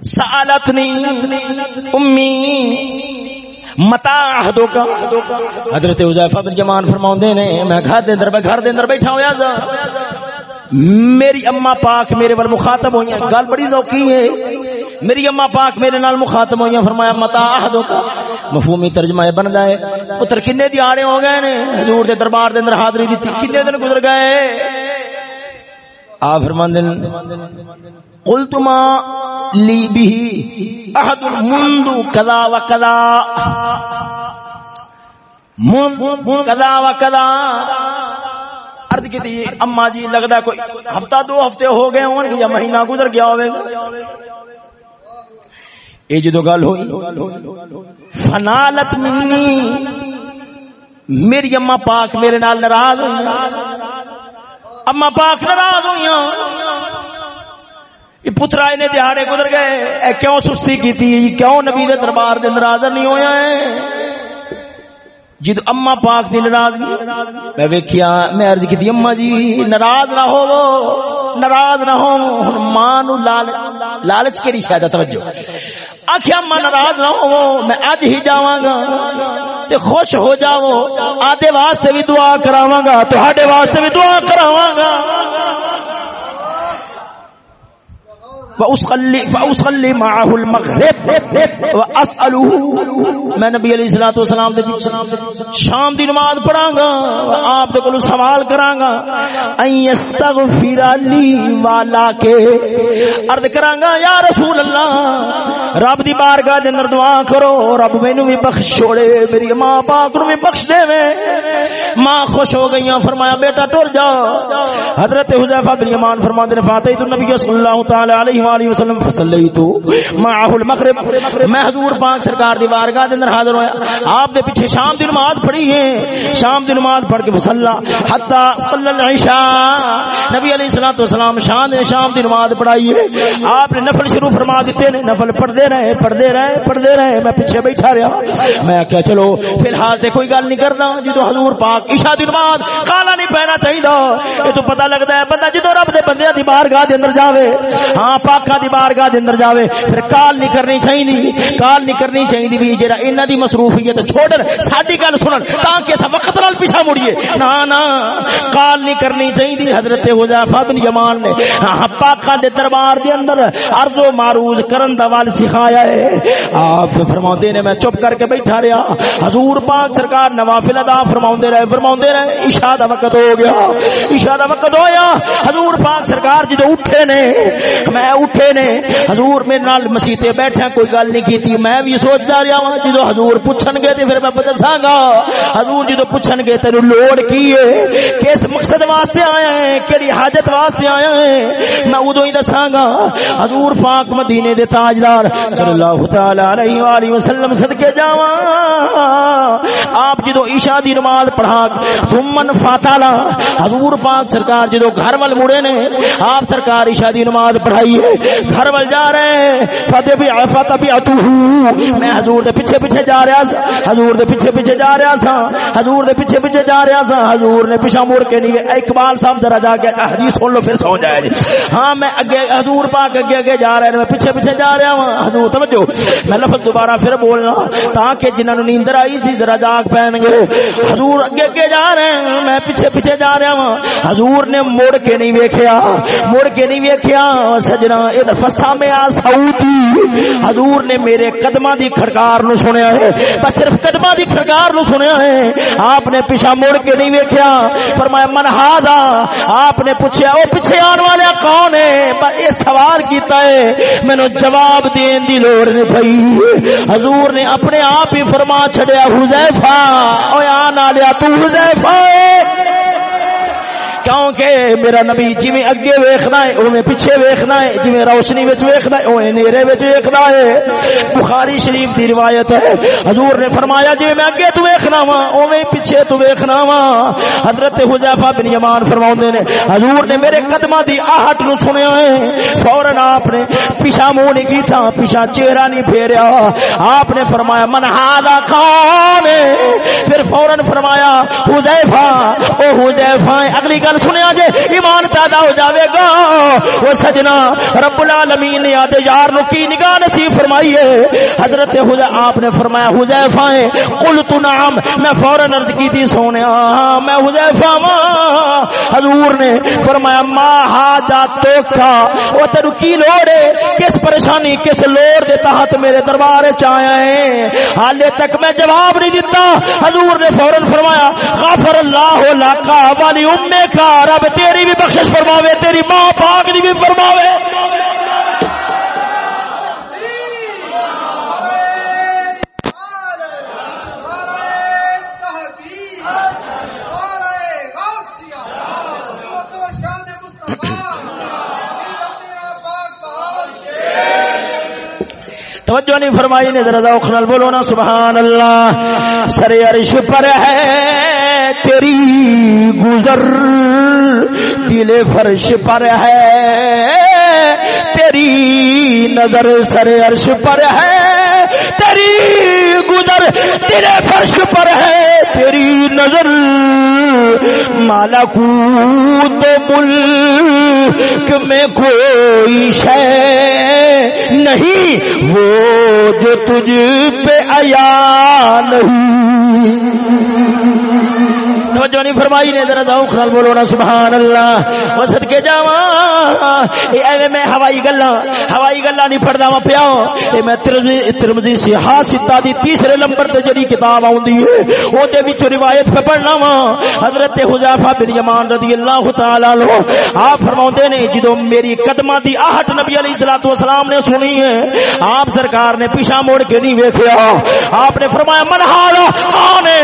سالتنی امی۔ متا عہدوں کا۔ حضرت حذیفہ بن جمان فرماوندے نے، میں گھر دے اندر گھر دے اندر بیٹھا ہویا تھا میری اما پاک میرے ور مخاطب ہوئی گل بڑی ذوقی ہے۔ میری اما پاک میرے نال مخاطب ہوئی فرمایا، متا عہدوں کا۔ مفہومی ترجمہ بندا ہے۔ پتر کنے دیہاڑے ہو گئے نے؟ حضور دے دربار دے اندر حاضری دتی کنے دن گزر گئے۔ آ فرماندے قلت ما لی به احد منذ كذا وكذا منذ كذا وكذا عرض کی تھی، اما جی لگدا کوئی ہفتہ دو ہفتے ہو گئے ہون یا مہینہ گزر گیا ہوے اے جدو گل ہوئی، فنالت منی، میری اما پاک میرے نال ناراض ہوئی۔ اما پاک ناراض ہوئی ہاں۔ پترا نے دیہڑے گزر گئے۔ اے کیوں سستی کی کیوں نبی دے دربار دے اندر حاضر نہیں ہویا ہے جد اما پاک دی ناراضگی، میں ویکھیا، میں عرض کی اما جی ناراض نہ ہو ناراض نہ ہو ہن ماں نو لال، لالچ کیڑی شاید توجہ۔ آکھیا اما ناراض نہ ہو میں اج ہی جاواں گا، تے خوش ہو جاؤ آدے واسطے بھی دعا کراواں گا، تہاڈے واسطے بھی دعا کراواں گا۔ فاصلي معه المغرب واساله میں نبی علیہ الصلوۃ والسلام دے پیچھے شام دی نماز پڑھاں گا آپ دے کول سوال کراں گا ان یستغفر لی والا کے؟ عرض کراں گا یا رسول اللہ، رب دی بارگاہ دے اندر دعا کرو، رب مینوں بھی بخش چھوڑے، میری ماں پاک نو بھی بخش دے میں ماں خوش ہو گئیاں، فرمایا، بیٹا، ٹر جا۔ حضرت حذیفہ بن یمان فرماندے نے فاتح النبی صلی اللہ تعالی علیہ والہ وسلم فصلیتو معه المغرب. میں حضور پاک سرکار دی بارگاہ دے اندر حاضر ہویا. آپ دے پیچھے شام دی نماز پڑھی ہے. شام دی نماز پڑھ کے فصلا حتا صلی العشاء. نبی علیہ الصلوۃ والسلام شام نے شام دی نماز پڑھائی ہے. آپ نے نفل شروع فرما دیتے نے. نفل پڑھدے رہے پڑھدے رہے پڑھدے رہے. میں پیچھے بیٹھا رہا. میں کیا چلو، فی الحال تے کوئی گل نہیں کردا جدوں حضور پاک عشاء دی نماز کالا نہیں پہنا چاہیے یہ تو پتہ لگتا ہے بندہ جدو رب دے بندے دی بارگاہ دے اندر جاوے. ہاں پاکا دی بارگاہ دے اندر جاوے پھر کال نہیں کرنی چاہیے کال نہیں کرنی چاہیے بھی جڑا انہاں دی مصروفیت چھوڑن ساڈی گل سنن تاکہ اسا وقت نال پیچھے مڑیے نا نا کال نہیں کرنی چاہیے حضرت حذیفہ بن یمان نے ہاں پاکا دے دربار دے اندر عرض و معروض کرن دا وال سکھایا ہے آپ فرماندے نے میں چپ کر کے بیٹھا رہا حضور پاک سرکار نوافل ادا فرماوندے رہے فرماوندے رہے عشاء دا وقت ہو گیا عشاء دا وقت ہویا حضور پاک سرکار جدو اٹھے نے میں اٹھے نے، حضور میرے نال مسیتے بیٹھا کوئی گل نہیں کیتی، میں بھی سوچدا رہیا ہاں جدو حضور پوچھن گے تے پھر میں دساں گا حضور جدو پوچھن گے تینو لوڑ کی ہے، کس مقصد واسطے آیا ہے، کیڑی حاجت واسطے آیا ہے، میں اودوں ہی دساں گا حضور پاک مدینے دے تاجدار صلی اللہ تعالی علیہ والہ وسلم صدقے جاواں۔ آپ جدو عشاء دی نماز پڑھا ثم فاتالا حضور پاک سرکار جدو گھر ول مڑے نے، آپ سرکار عشاء دی نماز پڑھائی ہے گھر ول جا رہے ہیں۔ فتح بھی فتح بھی میں حضور دے پیچھے پیچھے جا رہا سا۔ حضور دے پیچھے پیچھے جا رہا سا۔ حضور دے پیچھے پیچھے جا رہا سا۔ حضور نے پیچھے مڑ کے نہیں اقبال صاحب ذرا جا کے حدیث سن لو پھر سو جائے جی۔ ہاں میں اگے حضور پاک اگے اگے جا رہے میں پیچھے پیچھے جا رہا ہوں حضور، توجہ۔ میں لفظ دوبارہ پھر بولنا، تاکہ جنہاں نو نیندر آئی سی ذرا جاگ پہن گے۔ حضور اگے اگے جا رہے ہیں، میں پیچھے پیچھے جا رہا ہوں حضور نے مڑ کے نہیں ویکھیا، مڑ کے نہیں ویکھیا، سجنا فسا میں آ سعودی۔ حضور نے میرے قدماں دی کھڑکار نو سنیا ہے۔ بس صرف قدماں دی کھڑکار نو سنیا ہے۔ آپ نے پیچھے مڑ کے نہیں ویکھیا۔ فرمایا، من ہاذا؟ آپ نے پوچھا او پیچھے آن والے کون ہے؟ بس یہ سوال کیتا ہے۔ مینوں جواب دین دی لوڑ نہیں پئی۔ حضور نے اپنے آپ ہی فرما چھڈیا، حذیفہ۔ او آن والے تو حذیفہ۔ کیونکہ میرا نبی جی میں اگے ویکھنا ہے، اوویں پیچھے ویکھنا ہے جی میں روشنی وچ ویکھنا ہے، اوویں نیرے وچ ویکھنا ہے۔ بخاری شریف دی روایت ہے، حضور نے فرمایا جی میں اگے تو ویکھنا وا اوویں پیچھے تو ویکھنا وا حضرت حذیفہ بن یمان فرماوندے نے، حضور نے میرے قدماں دی آہٹ نو سنیا ہے۔ فورن آپ نے پیچھا منہ نہیں کیتا، پیچھا چہرہ نہیں پھیریا۔ آپ نے فرمایا، من ہاذا کون پھر فورن فرمایا، حذیفہ، او حذیفہ، اگلی گل سنیا جے، ایمان پیدا ہو جاوے گا۔ وہ سجنا رب العالمین نے آدھے یار نو کی نگاہ نصیب فرمائی ہے؟ حضرت حضر آپ نے فرمایا، حذیفہ ہے۔ قل تو نعم، میں فوراً عرض کی تھی سونیا ہاں، میں حذیفہ ماں حضور نے فرمایا، ما حاجاتو کا وہ تیرو کی لوڑ ہے؟ کس پریشانی، کس لوڑ دے تحت میرے دربار چایا ہے؟ حالے تک میں جواب نہیں دیتا حضور نے فوراً فرمایا غافر اللہ لاکا والی امے کا۔ رب تیری بھی بخشش فرماوے، تیری ماں پاک دی بھی فرماوے۔ توجہ نہیں فرمائی نے، ذرا ذوق نال بولو نا، سبحان اللہ سر عرش پر ہے۔ تیری گزر دل فرش پر ہے۔ تیری نظر سر عرش پر ہے۔ تیری گزر دل فرش پر ہے۔ تیری نظر مالا کو ملک میں کوئی شے نہیں۔ وہ جو تجھ پہ آیا نہیں۔ توجہ نہیں فرمائی نے، ذرا ذوق نال بولو نا سبحان اللہ او صدکے جاواں، اے ایویں میں ہوائی گلاں ہوائی گلاں نہیں پڑھدا وا پیا۔ اے میں ترمذی ترمذی صحاح ستہ دی تیسرے نمبر تے جڑی کتاب آوندی ہے او دے وچ روایت پہ پڑھنا وا حضرت حذیفہ بن یمان رضی اللہ تعالی عنہ آپ فرماوندے نے، جدوں میری قدماں دی آہٹ نبی علیہ الصلوۃ والسلام نے سنی ہے، آپ سرکار نے پیچھے موڑ کے نہیں ویکھیا۔ آپ نے فرمایا، من حال کون ہے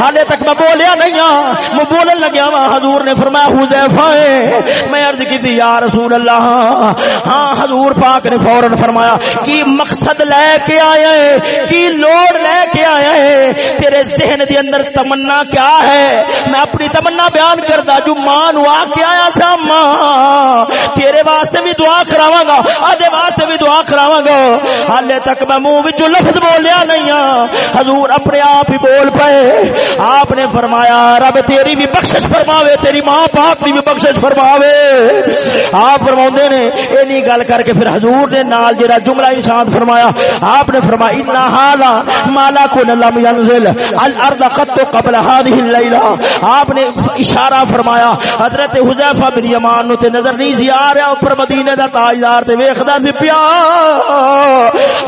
حالے تک میں بولیا نہیں ہاں۔ میں بولن لگیا وا، حضور نے فرمایا، حذیفہ میں عرض کی تھی، یا رسول اللہ ہاں حضور پاک نے فورن فرمایا، کی مقصد لے کے آیا ہے، کی لوڑ لے کے آیا ہے، تیرے ذہن دے اندر تمنا کیا ہے؟ میں اپنی تمنا بیان کردا، جو مان وا کے آیا سا، ماں، تیرے واسطے بھی دعا کراواں گا ادے واسطے بھی دعا کراواں گا۔ حالے تک میں منہ وچوں لفظ بولیا نہیں ہاں۔ حضور اپنے آپ ہی بول پئے۔ آپ نے فرمایا رب تیری بھی بخشش فرماوے، تیری ماں باپ کی بھی بخشش فرماوے۔ آپ فرماؤں نے، اینی گل کر کے پھر حضور نے نال جڑا جملہ ارشاد فرمایا، آپ نے فرمایا ان حالا مالا کو لم ينزل الارض قد قبل هذه الليله آپ نے اشارہ فرمایا، حضرت حذیفہ بن یمان نو تے نظر نہیں سی آ رہا، اوپر مدینے دا تاجدار تے ویکھدا سی پیا۔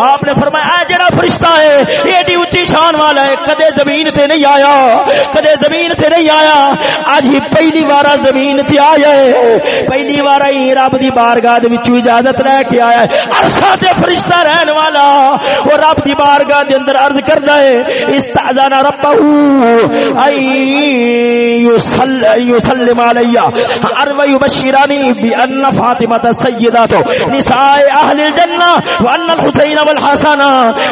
آپ نے فرمایا، اے جڑا فرشتہ ہے، ایڈی اونچی شان والا ہے، کدے زمین تے نہیں آیا، کدے زمین تے نہیں آیا۔ اج ہی پہلی بار زمین تے آیا ہے۔ پہلی بار ہی رب دی بارگاہ دے وچوں اجازت لے کے آیا ہے۔ عرصہ تے فرشتہ رہن رب دی بارگاہ دے اندر عرض کردا ہے استاذان ربہ ای یسلم علی ارو یبشرانی بان فاطمہ سیدات نساء اہل الجنہ وان الحسین والحسن،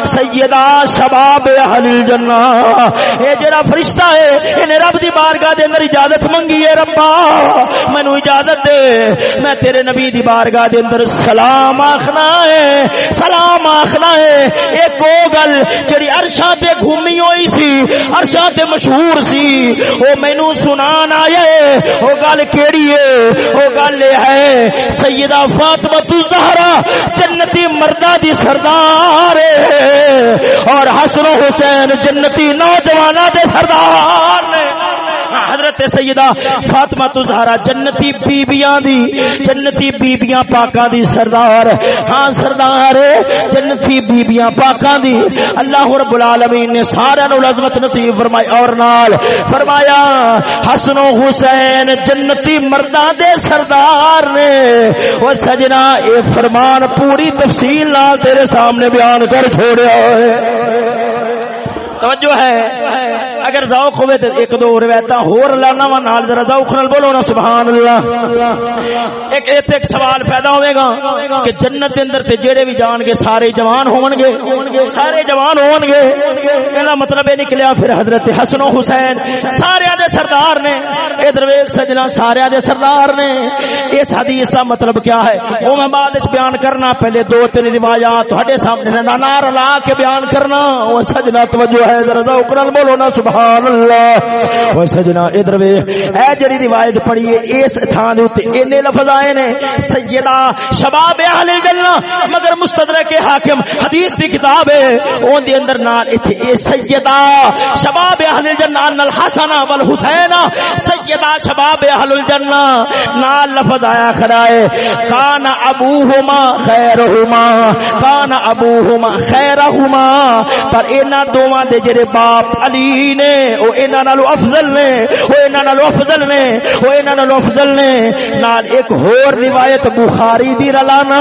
سیدہ شباب اہل الجنہ۔ اے جڑا فرشتہ ہے انے رب دی بارگاہ دے اندر اجازت منگی ہے، ربا، مینوں اجازت دے۔ میں تیرے نبی دی بارگاہ دے اندر سلام آخنا ہے، سلام آخنا ہے۔ ایک او گل جڑی عرشاں تے گھومی ہوئی سی عرشاں تے مشہور سی۔ او مینوں سنان آیا ہے او گل کیڑی ہے؟ او گل ہے، سیدہ فاطمہ الزہرا جنتی مردہ دی سردار ہے۔ اور حسن حسین جنتی نوجوانہ دے سردار نے۔ حضرت سیدہ فاطمہ تزہرا جنتی بیبیاں دی، جنتی بیبیاں پاکاں دی سردار۔ ہاں سردار، جنتی بیبیاں پاکاں دی۔ اللہ رب العالمین نے سارے نو عظمت نصیب فرمائی اور نال فرمایا، حسن و حسین جنتی مرداں دے سردار نے۔ او سجنا، اے فرمان پوری تفصیل نال تیرے سامنے بیان کر چھوڑیا ہے۔ توجہ ہے۔ اگر ذوق ہوئے تو ایک دو روایت ہور لانا وا نال، ذرا ذوق نال بولو نا سبحان اللہ ایک ایتھے ایک سوال پیدا ہوے گا کہ جنت دے اندر تے جڑے بھی جان گے، سارے جوان ہون گے۔ سارے جوان ہون گے۔ ادا مطلب یہ نکلیا پھر حضرت حسن و حسین۔ سارے دے سردار نے۔ ادھر ویکھ سجنا، سارے دے سردار نے۔ اس حدیث دا مطلب کیا ہے؟ وہ میں بعد وچ بیان کرنا، پہلے دو تین روایات تہاڈے سامنے نہ نار لا کے بیان کرنا۔ وہ سجنا، توجہ ہے، ذرا ذوق نال بولو نا سبحان اللہ او سجنا ادھر ویکھ اے جڑی روایت پڑھی ہے، اس تھان دے اوتے اینے لفظ آئے نے، سیدہ شباب اہل الجنہ مگر مستدرک حاکم حدیث دی کتاب ہے، اون دے اندر نال ایتھے اے سیدہ شباب اہل الجنہ ان الحسن والحسین سیدہ شباب اہل الجنہ نال لفظ آیا کھڑا ہے، کان ابوہما خیرہما۔ کان ابوہما خیرہما۔ پر انہاں دوواں دے جڑے باپ علی نے، او انہاں نالو افضل نے، او انہاں نالو افضل نے، او انہاں نالو افضل نے۔ نال ایک ہور روایت بخاری دی رلانا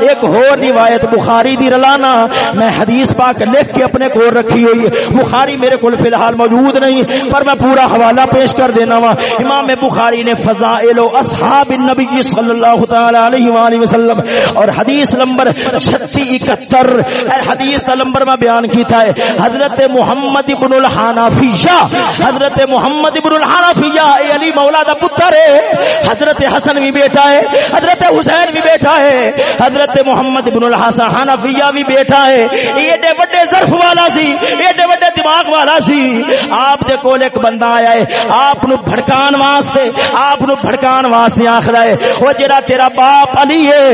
ایک ہور روایت بخاری دی رلانا میں حدیث پاک لکھ کے اپنے کول رکھی ہوئی بخاری میرے کول فی الحال موجود نہیں، پر میں پورا حوالہ پیش کر دینا وا۔ امام بخاری نے فضائل و اصحاب النبی صلی اللہ تعالی علیہ والہ وسلم اور حدیث نمبر 36 71 حدیث کا نمبر میں بیان کیتا ہے، حضرت محمد ابن الحنفیہ، حضرت محمد ابن الحنفیہ، اے علی مولا دا پتر ہے، حضرت حسن بھی بیٹا ہے، حضرت حسین بھی بیٹا ہے، حضرت محمد ابن الحسن حنفیہ بھی بیٹا ہے۔ ایڈے بڑے ظرف والا سی، ایڈے بڑے دماغ والا سی۔ آپ دے کول ایک بندہ آیا ہے، آپ نو بھڑکان واسطے، آپ نو بھڑکان واسطے آکھدا ہے، او جڑا تیرا باپ علی ہے،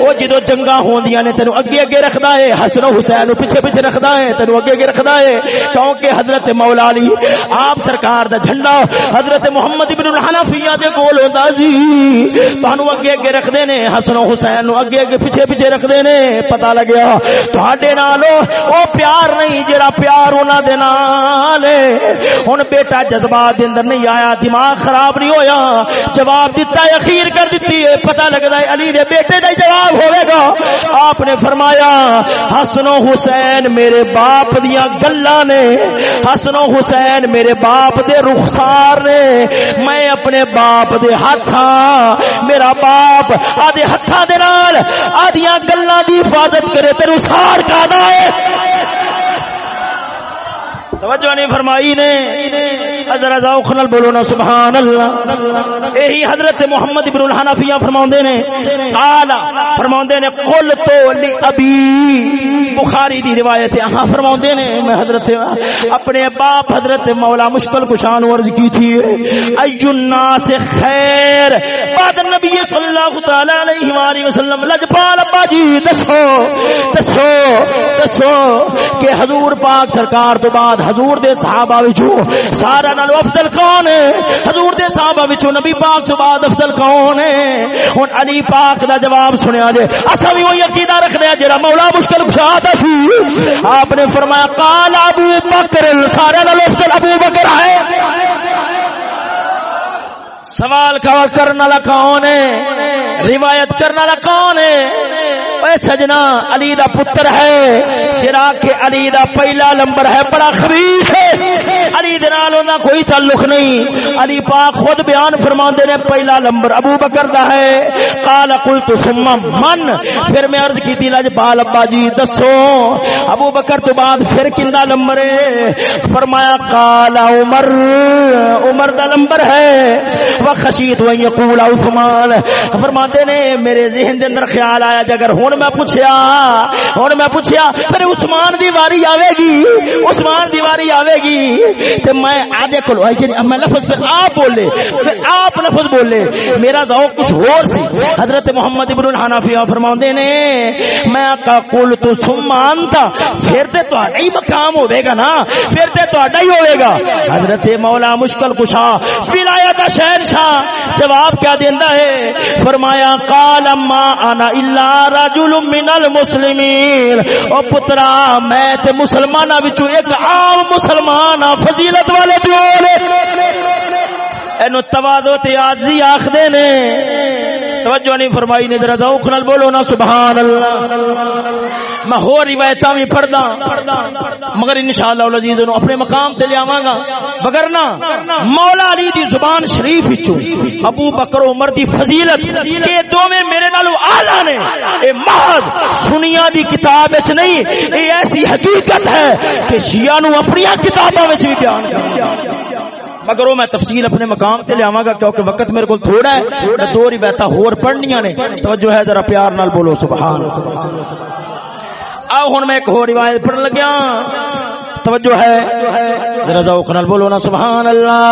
او جدوں جنگاں ہوندیاں نے تینو اگے اگے رکھدا ہے، حسن و حسین نو پیچھے پیچھے رکھدا ہے تینو اگے اگے رکھدا ہے۔ کیونکہ حضرت مولا علی آپ سرکار دا جھنڈا، حضرت محمد ابن الحنفیہ دے کول ہوندا جی۔ سی تانوں اگے اگے رکھدے نے، حسن و حسین نو اگے اگے پیچھے پیچھے رکھدے نے، پتہ لگیا۔ تہاڈے نال او پیار نہیں جڑا پیار انہاں دے نال ہن بیٹا جذبات دے اندر نہیں آیا، دماغ خراب نہیں ہویا۔ جواب دیتا ہے، اخیر کر دیتی ہے۔ پتہ لگدا ہے علی دے بیٹے دا جواب ہوے۔ آپ نے فرمایا، حسن و حسین میرے باپ دیاں گلاں گلا نے، حسن و حسین میرے باپ دے رخسار نے، میں اپنے باپ دے ہاتھ ہاں، میرا باپ آدھے ہاتھاں دے نال آدیاں گلاں دی حفاظت کرے تینوں سار کا ہے توجہ نہیں فرمائی نے۔ حضرت ذوق نال بولو نا سبحان اللہ یہی حضرت محمد ابن الحنفیہ فرماوندے نے، قال فرماوندے نے، قل تو ابی بخاری دی روایت ہے۔ ہاں فرماوندے نے، میں حضرت اپنے باپ حضرت مولا مشکل کشان عرض کی تھی، ای الناس خیر۔ بعد نبی صلی اللہ تعالی علیہ والہ وسلم، لجپال ابا جی دسو دسو دسو کہ حضور پاک سرکار تو بعد حضور دے صحابہ وچوں سارا نالو افضل کون ہے؟ حضور دے صحابہ وچوں نبی پاک تو بعد افضل کون ہے؟ ہن علی پاک دا جواب سنیا جے۔ اسا وی وہی عقیدہ رکھنے جڑا مولا مشکل کشا سی۔ آپ نے فرمایا، قال ابو بکر، سارے نالو افضل ابو بکر ہے سوال کرنے والا کون ہے؟ روایت کرنے والا کون ہے؟ اے سجنا، علی دا پتر ہے۔ جرا کہ علی دا پہلا نمبر ہے، بڑا خبیث ہے۔ علی دے نال کوئی تعلق نہیں۔ علی پاک خود بیان فرماندے نے، پہلا نمبر ابو بکر دا ہے۔ قال قلت ثم من۔ پھر میں عرض کیتی، لج ابا جی دسو۔ ابو بکر تو بعد پھر کیندا نمبر ہے؟ فرمایا، قال عمر۔ عمر دا نمبر ہے۔ وخشیت و یقول عثمان۔ فرماتے نے میرے ذہن دے اندر خیال آیا جی، جگر ہوں میں پوچھیا ہوں میں پوچھیا، پھر عثمان دی واری آوے گی عثمان دی واری آوے گی تے میں آدھے کو جی، میں لفظ پھر آپ بولے، پھر آپ لفظ بولے۔ میرا ذوق کچھ اور سی۔ حضرت محمد ابن الحنفیہ فرماندے نے، میں آقا قول تو سمان تھا پھر تے تو ہی مقام ہوے گا نا، پھر تے تو ہی ہوے گا حضرت مولا مشکل کشا، ولایت شہنشاہ پوچھا جواب کیا دیندا ہے؟ فرمایا، قال، ما انا الا رجل من المسلمین۔ او پترا، میں تے مسلماناں وچوں ایک عام مسلمان ہاں فضیلت والے پیو اینو توازو تے عاجزی آکھدے نے۔ توجہ نہیں فرمائی نے ذرا ذوق نال بولو نا سبحان اللہ میں ہو روایتاں بھی پڑھدا مگر انشاءاللہ العزیز نو اپنے مقام تے لے آواں گا۔ مگر نا، مولا علی دی زبان شریف وچوں ابو بکر عمر دی فضیلت کہ دوویں میرے نالو اعلی نے۔ اے محض سنیا دی کتاب وچ نہیں، اے ایسی حقیقت ہے کہ شیعہ نو اپنی کتاباں وچ بھی بیان کر۔ مگر وہ میں تفصیل اپنے مقام تے لیاواں گا کیونکہ وقت میرے کول تھوڑا ہے، میں دو روایتاں ہور پڑھنیاں نے۔ توجہ ہے، ذرا پیار نال بولو، سبحان آؤ ہن میں ایک اور روایت پڑھن لگیا توجہ ہے، ذرا ذوق نال بولو نا، سبحان اللہ۔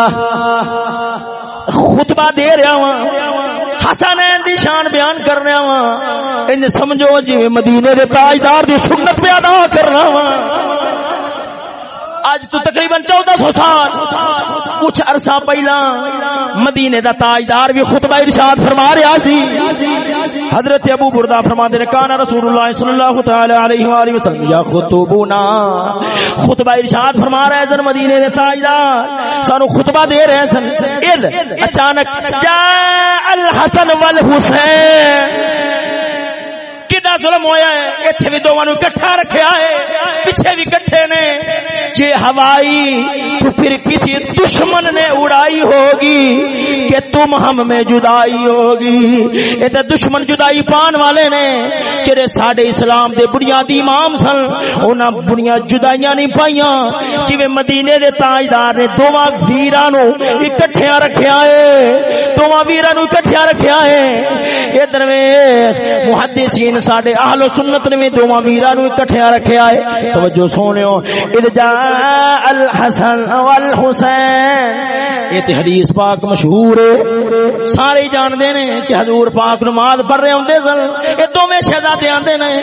خطبہ دے رہا ہوں حسنین دی شان بیان کر رہا ہوں ان سمجھو جی مدینے دے تاجدار دی سنت پہ ادا کر رہا ہوں آج تو تقریباً چودہ سو سال۔ کچھ عرصہ پہلا مدینے دا تاجدار بھی خطبہ ارشاد فرما رہا سی۔ حضرت ابو بردا فرما دے کانا رسول اللہ صلی اللہ تعالی علیہ وآلہ وسلم یا خطبونا خطبہ ارشاد فرما رہے سن مدینے دے تاجدار سانو خطبہ دے رہے سن۔ اذ اچانک جا الحسن والحسین۔ کدا ظلم ہویا ہے؟ ایتھے بھی دوواں نو اکٹھا رکھیا ہے، پیچھے بھی کٹھے نے۔ یہ ہوائی تو پھر کسی دشمن نے اڑائی ہوگی کہ تم ہم میں جدائی ہوگی؟ یہ تو دشمن جدائی پان والے نے جڑے ساڈے اسلام دے بنیادی امام سن، انہاں بنیاد جدائیاں نہیں پائیاں۔ جویں مدینے دے تاجدار نے دوواں ویراں نو اکٹھیا رکھیا ہے دوواں ویراں نو اکٹھیا رکھیا ہے ادھر ویکھ محدثین ساڈے اہل سنت نے دوواں ویراں نو اکٹھیا رکھیا ہے توجہ سونیو اذ جاء الحسن والحسین۔ یہ تے حدیث پاک مشہور ہے۔ سارے جاندے نے کہ حضور پاک نماز پڑھ رہے ہوندے سن۔ اے دوویں شہزادے آندے نے۔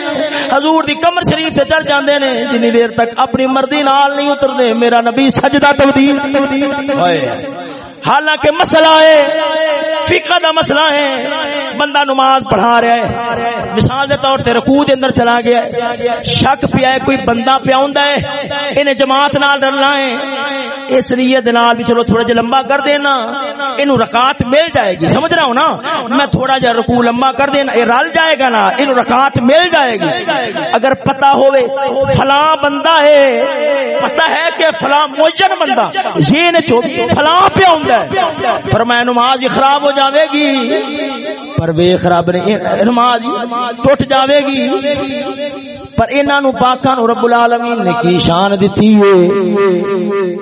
حضور دی کمر شریف تے چڑھ جاندے نے۔ جنی دیر تک اپنی مرضی نال نہیں اتردے میرا نبی سجدہ تبدیل۔ حالانکہ مسئلہ ہے، فقہ دا مسئلہ ہے۔ بندہ نماز پڑھا رہا ہے، مثال دے طور تے رکوع دے اندر چلا گیا ہے۔ شک پیا ہے، کوئی بندہ پیا ہوندا ہے، انہیں جماعت نال ڈرنا ہے۔ اس نیت نال بھی چلو تھوڑا جا لمبا کر دینا۔ اینو رکعت مل جائے گی، سمجھ رہا ہوں نا؟ میں تھوڑا جا رکوع لمبا کر دینا اے رل جائے گا نا اینو رکعت مل جائے گی۔ اگر پتہ ہوے فلاں بندہ ہے، پتہ ہے کہ فلاں موجن بندہ ذہن چ فلاں پہ ہوندا فرمایا نماز خراب ہو جاوے گی پر بے خراب نہیں نماز ٹوٹ جاوے گی پر انہاں نو پاکاں نو رب العالمین نے کی شان دتی ہے.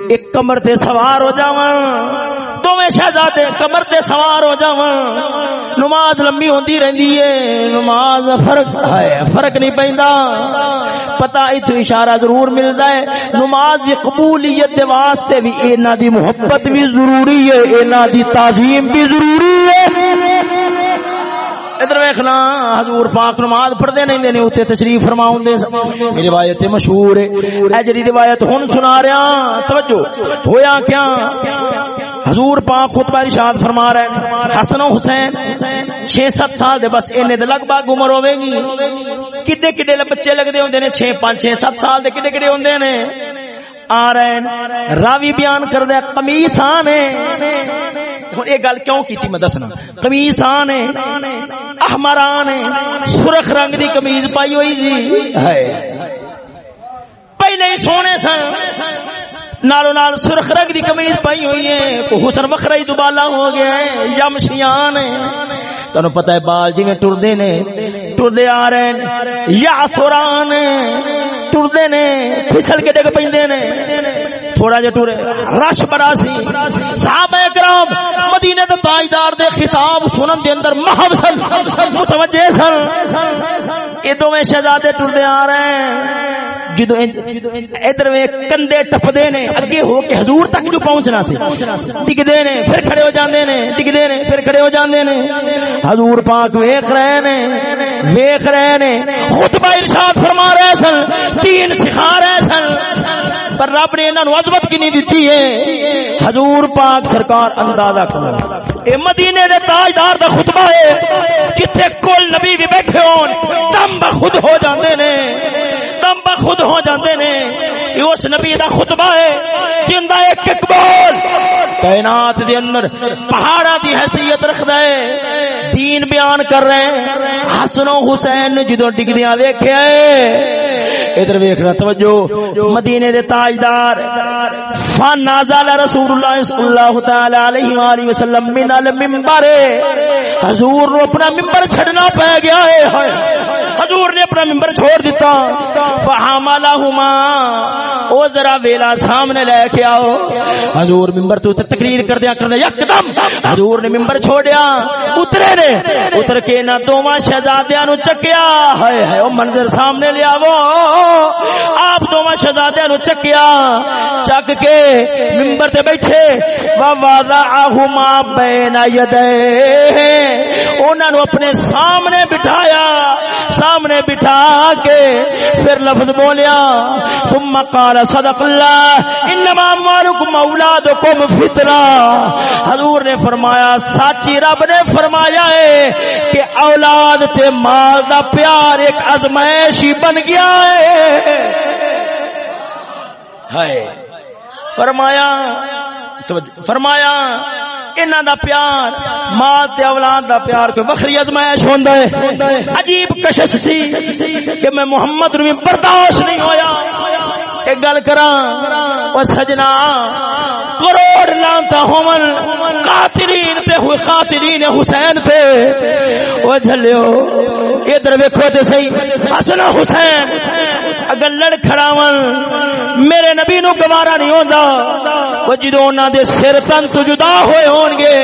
ایک کمر تے سوار ہو جاواں. دوویں شہزادے کمر تے سوار ہو جاواں. نماز لمبی ہوندی رہندی ہے. نماز فرق ہے، فرق نہیں پیندا. پتہ ایتھے اشارہ ضرور ملدا ہے۔ نماز دی قبولیت دے واسطے بھی انہاں دی محبت بھی ضروری ہے انہاں دی تعظیم بھی ضروری ہے۔ ادھر ویکھنا حضور پاک نماز پڑھدے نہیں دے نے، اوتے تشریف فرماون دے۔ یہ روایت مشہور ہے۔ اے جڑی روایت ہن سنا رہا، توجہ۔ ہویا کیا؟ حضور پاک خطبہ ارشاد فرما رہے ہیں حسن و حسین 6 7 سال دے، بس اینے دے لگ بھگ عمر ہوے گی۔ کڈے کڈے بچے لگدے ہوندے نے 6 5 6 7 سال دے کڈے کڈے ہوندے نے۔ آ رہے ہیں۔ راوی بیان کر دے، قمیص ہوں یہ گل کیوں کی میں دسنا۔ قمیص آنے احمر آنے سرخ رنگ دی کمیز پائی ہوئی جی۔ پہلے ہی سونے سن۔ نالو نال سرخ رنگ دی قمیض پائی ہوئی ہے کو حسن وکھرا ہی دوبالا ہو گیا ہے، یمشیان ہے تانوں پتہ ہے بال جویں ٹردے نے، ٹردے آ رہے ہیں یا سوران ٹردے نے، پھسل کے ڈگ پیندے نے۔ تھوڑا جا ٹورے رش بڑا سی صحابہ کرام مدینے دے تاجدار دے خطاب سنن دے اندر محب سن، متوجہ سن۔ یہ دوویں شہزادے ٹردے آ رہے ہیں۔ جدو ادھر کندے ٹپدے نے، اگے ہو کے حضور تک جو پہنچنا سی۔ ٹکدے نے، پھر کھڑے ہو جاندے نے ٹکدے نے، پھر کھڑے ہو جاندے نے۔ حضور پاک ویکھ رہے نے، ویکھ رہے نے۔ خطبہ ارشاد فرما رہے سن دین سکھا رہے سن۔ پر رب نے انہاں نو عظمت کی نہیں دتی ہے۔ حضور پاک سرکار اندازہ کرو۔ اے مدینے دے تاجدار دا خطبہ ہے، جتھے کل نبی بھی بیٹھے ہون دم بخود ہو جاندے نے دم بخود ہو جاندے نے۔ یہ اس نبی دا خطبہ ہے، جن ایک ایک بول۔ کائنات دے اندر پہاڑا دی حیثیت رکھ دے دین بیان کر رہے ہیں، حسن و حسین نے جدو ڈگدیاں ویکھے ادھر ویکھنا، توجہ، مدینے دے تاجدار۔ فان نازل رسول اللہ صلی اللہ تعالی علیہ والہ وسلم من المنبر. حضور نو اپنا منبر چھڑنا پے گیا ہے. حضور نے اپنا منبر چھوڑ دیتا فحملهما او ذرا ویلا سامنے لے کے آؤ. حضور منبر تو تقریر کر دیا کرنے، یکدم. حضور نے منبر چھوڑیا. اترے نے. اتر کے نہ دوواں شہزادیاں نو چکیا. ہائے ہائے، او منظر سامنے لے آو آپ دوواں شہزادیاں نو چکیا. چک کے منبر تے بیٹھے۔ وا وضعهما بین یدیہ۔ انہاں نو اپنے سامنے بٹھایا۔ سامنے بٹھا کے پھر لفظ بولیا۔ ثم قال صدق اللہ، انما اموالکم اولادکم فتنہ حضور نے فرمایا سچی رب نے فرمایا ہے کہ اولاد تے مال دا پیار ایک ازمائش ہی بن گیا ہے۔ ہائے۔ فرمایا فرمایا، انہاں دا پیار ماں تے اولاد دا پیار کوئی وکھری ازمائش ہوندا ہے؟ عجیب کشش سی کہ میں محمد نو برداشت نہیں ہویا۔ ایک گل کراں، او سجنا، کروڑ لانتا ہومن، قاتلین پہ ہوئے، قاتلین حسین پہ او جھلیو، ادھر ویکھو تے صحیح، حسن حسین۔ اگر لڑ کھڑاون، میرے نبی نو گوارا نہیں ہوندا۔ او جدوں انہاں دے سر تن تو جدا ہوئے ہون گے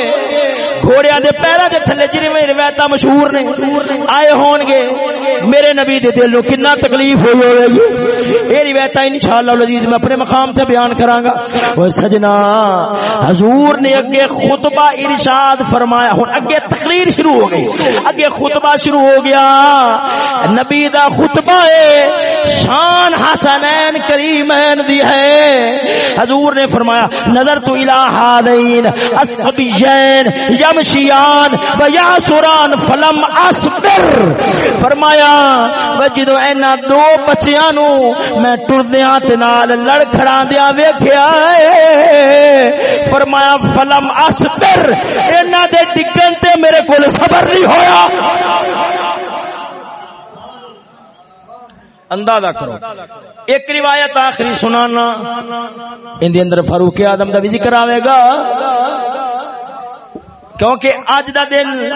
گھوڑیاں دے پیراں دے تھلے جڑے میں روایتاں مشہور نے۔ آئے ہون گے میرے نبی دے دل نو کتنا تکلیف ہوئی ہوے گی۔ اے روایتاں انشاءاللہ العزیز میں اپنے مقام تے بیان کراں گا او سجنا، حضور نے اگے خطبہ ارشاد فرمایا۔ ہن اگے تقریر شروع ہو گئی۔ اگے خطبہ شروع ہو گیا۔ نبی دا خطبہ ہے شان حسنین کریمین دی ہے۔ حضور نے فرمایا، نظر تو الہ ہادین اسحبیین یمشیان و یا سوران فلم اصبر۔ فرمایا، و جدو اینا دو بچیاں نو میں ٹردیاں تے نال لڑ کھڑاندیاں ویکھیا اے فرمایا، فلم اصبر، اینا دے ڈگن تے میرے کول صبر نہیں ہویا۔ اندازہ کرو، ایک روایت آخری سنانا۔ ان اندر فاروق آدم کا بھی ذکر آئے گا۔ کیونکہ اج دا دن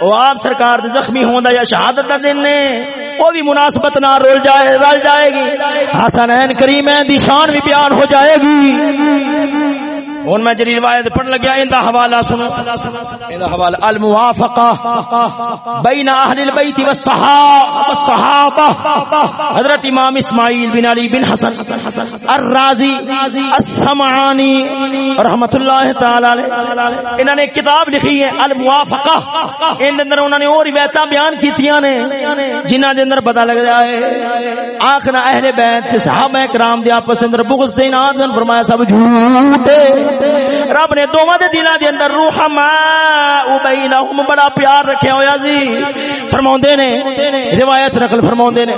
او آپ سرکار دے زخمی ہوندا یا شہادت دا دن نے او بھی مناسبت نہ رول جائے، رل جائے گی۔ حسنین کریمین دی شان بھی بیان ہو جائے گی۔ ہوں میں جی روایت پڑھ لگیا، ان حوالہ سنو۔ ان حوالہ الموافقہ بین اہل البیت والصحابہ حضرت امام اسماعیل بن علی بن حسن الرازی السمعانی رحمت اللہ تعالی علیہ۔ انہوں نے کتاب لکھی ہے، الموافقہ۔ ان اندر انہوں نے اور روایتاں بیان کیتیاں نے، جنہاں دے اندر پتہ لگ جائے آخنا اہل بیت، صحابہ کرام دے آپس اندر بغض دے نہ فرمایا، سب جھوٹے۔ رب نے دونوں دے دلاں دے اندر روح ما بینہم بڑا پیار رکھیا ہویا سی۔ فرماوندے نے، روایت نقل فرماوندے نے،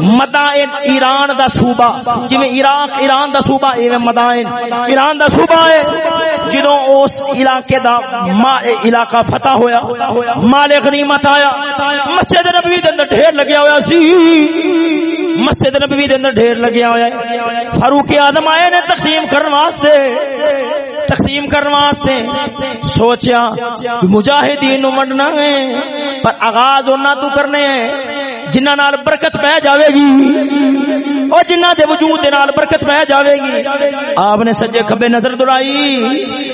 مدائن ایران دا صوبہ، جویں عراق، ایران دا صوبہ، ایویں مدائن۔ ایران دا صوبہ ہے، جدوں اس علاقے دا ما، علاقہ فتح ہویا، مال غنیمت آیا، مسجد نبوی دے اندر ڈھیر لگیا ہویا سی۔ مسجد نبوی دے اندر ڈھیر لگیا ہویا ہے۔ فاروق اعظم آئے نے تقسیم کرن واسطے۔ تقسیم کرنے واسطے۔ سوچیا مجاہدین نو منڈنا ہے، پر آغاز انہاں تو کرنے ہیں۔ جنہ نال برکت پہ جاوے گی، او جنہ دے وجود دے نال برکت پہ جاوے گی۔ آپ نے سجے کھبے نظر دلائی۔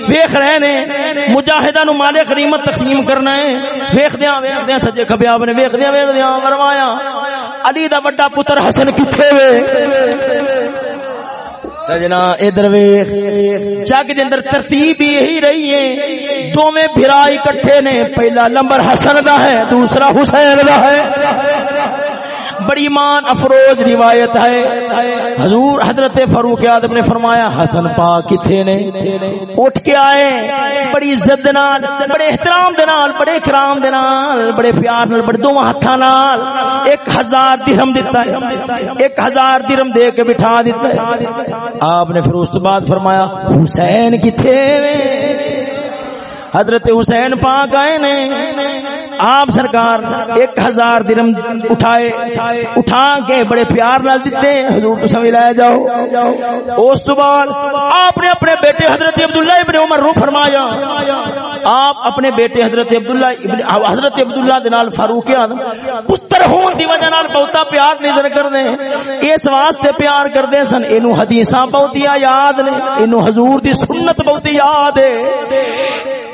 ویکھ رہے نے، مجاہداں نو مال غنیمت تقسیم کرنا ہے۔ ویکھ دیاں ویکھ دیاں سجے کھبے آپ نے ویکھ دیاں ویکھ دیاں فرمایا۔ علی دا بڑا پتر حسن کتھے وے؟ سجنا، ادھر ویخ جگ دے اندر ترتیب یہی رہی ہے دوویں بھرا اکٹھے نے، پہلا نمبر حسن دا ہے، دوسرا حسین دا ہے۔ بڑی مان افروز روایت ہے۔ حضور حضرت فاروق آدم نے فرمایا، حسن پاک کتھے نے؟ اٹھ کے آئے، بڑی عزت دے نال، بڑے احترام دے نال، بڑے کرام دے نال، بڑے پیار نال، بڑے دو ہتھاں نال ایک ہزار درہم دیتا ہے۔ ایک ہزار درہم دے کے بٹھا دیتا ہے۔ آپ نے پھر اس بعد فرمایا، حسین کتھے نے؟ حضرت حسین پاک آئے نے۔ آپ سرکار ایک ہزار درم اٹھائے، اٹھا کے بڑے پیار نال دیتے حضور تو سمجھ لایا جاؤ۔ اس تو بعد آپ نے اپنے بیٹے حضرت عبداللہ ابن عمر رو فرمایا آپ اپنے بیٹے حضرت عبداللہ ابن حضرت عبداللہ دنال فاروق اعظم پتر ہون دی وجہ نال بہتا پیار نظر کر دے اس واسطے پیار کر دے سن، اینو حدیثاں بہتیاں یاد نے، اینو حضور دی سنت بہت یاد ہے۔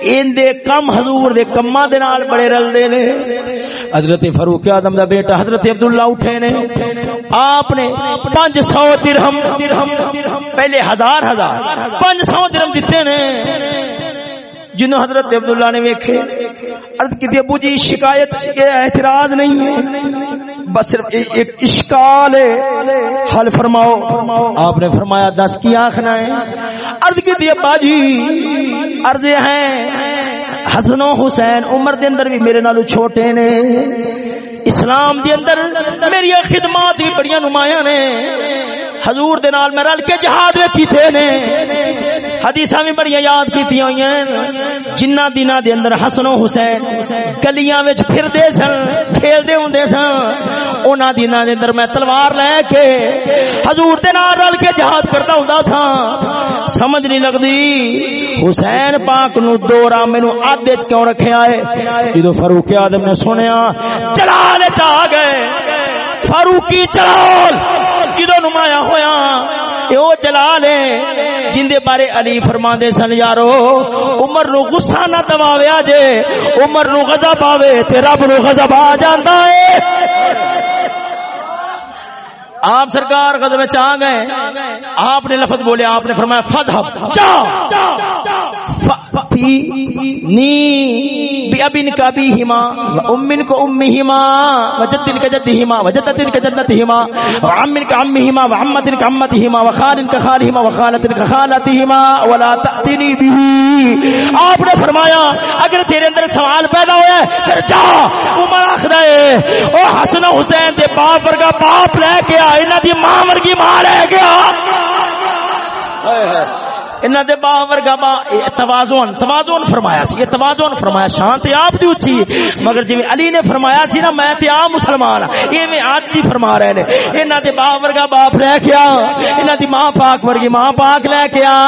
ان دے کم حضور دے کما دے نال بڑے رل دے نے۔ حضرت فاروق اعظم دا بیٹا حضرت عبداللہ اٹھے نے۔ آپ نے 500 درہم، پہلے ہزار ہزار 500 درہم دیتے نے۔ جنہوں حضرت عبداللہ نے ویکھے، عرض کی ابو جی شکایت کے اعتراض نہیں ہے۔ بس صرف ایک اشکال ہے۔ حل فرماؤ۔ آپ نے فرمایا، دس کی آخنا ہے۔ عرض کی ابا جی عرض ہیں۔ حسن و حسین عمر دے اندر بھی میرے نالو چھوٹے نے۔ اسلام دے اندر میری خدمات بھی بڑی نمایاں نے۔ حضور دے نال میں رل کے جہاد ویکھی تھے نے۔ حدیثاں بھی بڑی یاد کیتی ہوئی ہیں۔ جنہ دناں دے اندر حسن و حسین گلیاں وچ پھردے سن کھیلدے ہوندے سن۔ انہاں دناں دے اندر میں تلوار لے کے حضور دے نال رل کے جہاد کردا ہوندا سا۔ سمجھ نہیں لگدی۔ حسین پاک نو دورا مینوں آدھے وچ کیوں رکھیا ہے؟ جدوں فاروق اعظم نے سنیا چلا چا گئے۔ فاروقی چلال جدو نمایا ہویا او جلال ہے جن دے بارے علی فرما دے سن، یارو، عمر نو غصہ نہ دواویا جے، عمر نو غضب آوے تے رب نو غضب آ جاندا ہے۔ آپ سرکار غضب چ آ گئے آپ نے لفظ بولے آپ نے فرمایا فذهب جا نی ابن کا بھی ہما امن کو امی ہما وجد کا جد ہما وجد کا جدت ہما امن کا امی ہما محمد کا امت ہما وخال کا خال ہما وخالت کا خالت ہما ولا تأتنی بھی آپ نے فرمایا، اگر تیرے اندر سوال پیدا ہوا ہے، پھر جا، عمر آخر ہے۔ او حسن حسین دے باپ ورگا باپ لے کے آ، انہاں دی ماں ورگی ماں لے گیا کے آ۔ انہاں دے با ورگا با توازن توازن فرمایا سی یہ توازن فرمایا شان تے آپ دی اونچی مگر جویں علی نے فرمایا سی نا، میں تے عام مسلمان ہاں۔ ایویں آج دی فرما رہے نے۔ انہاں دے با ورگا باپ لے کے آ۔ انہاں دی ماں پاک ورگی ماں پاک لے کے آ۔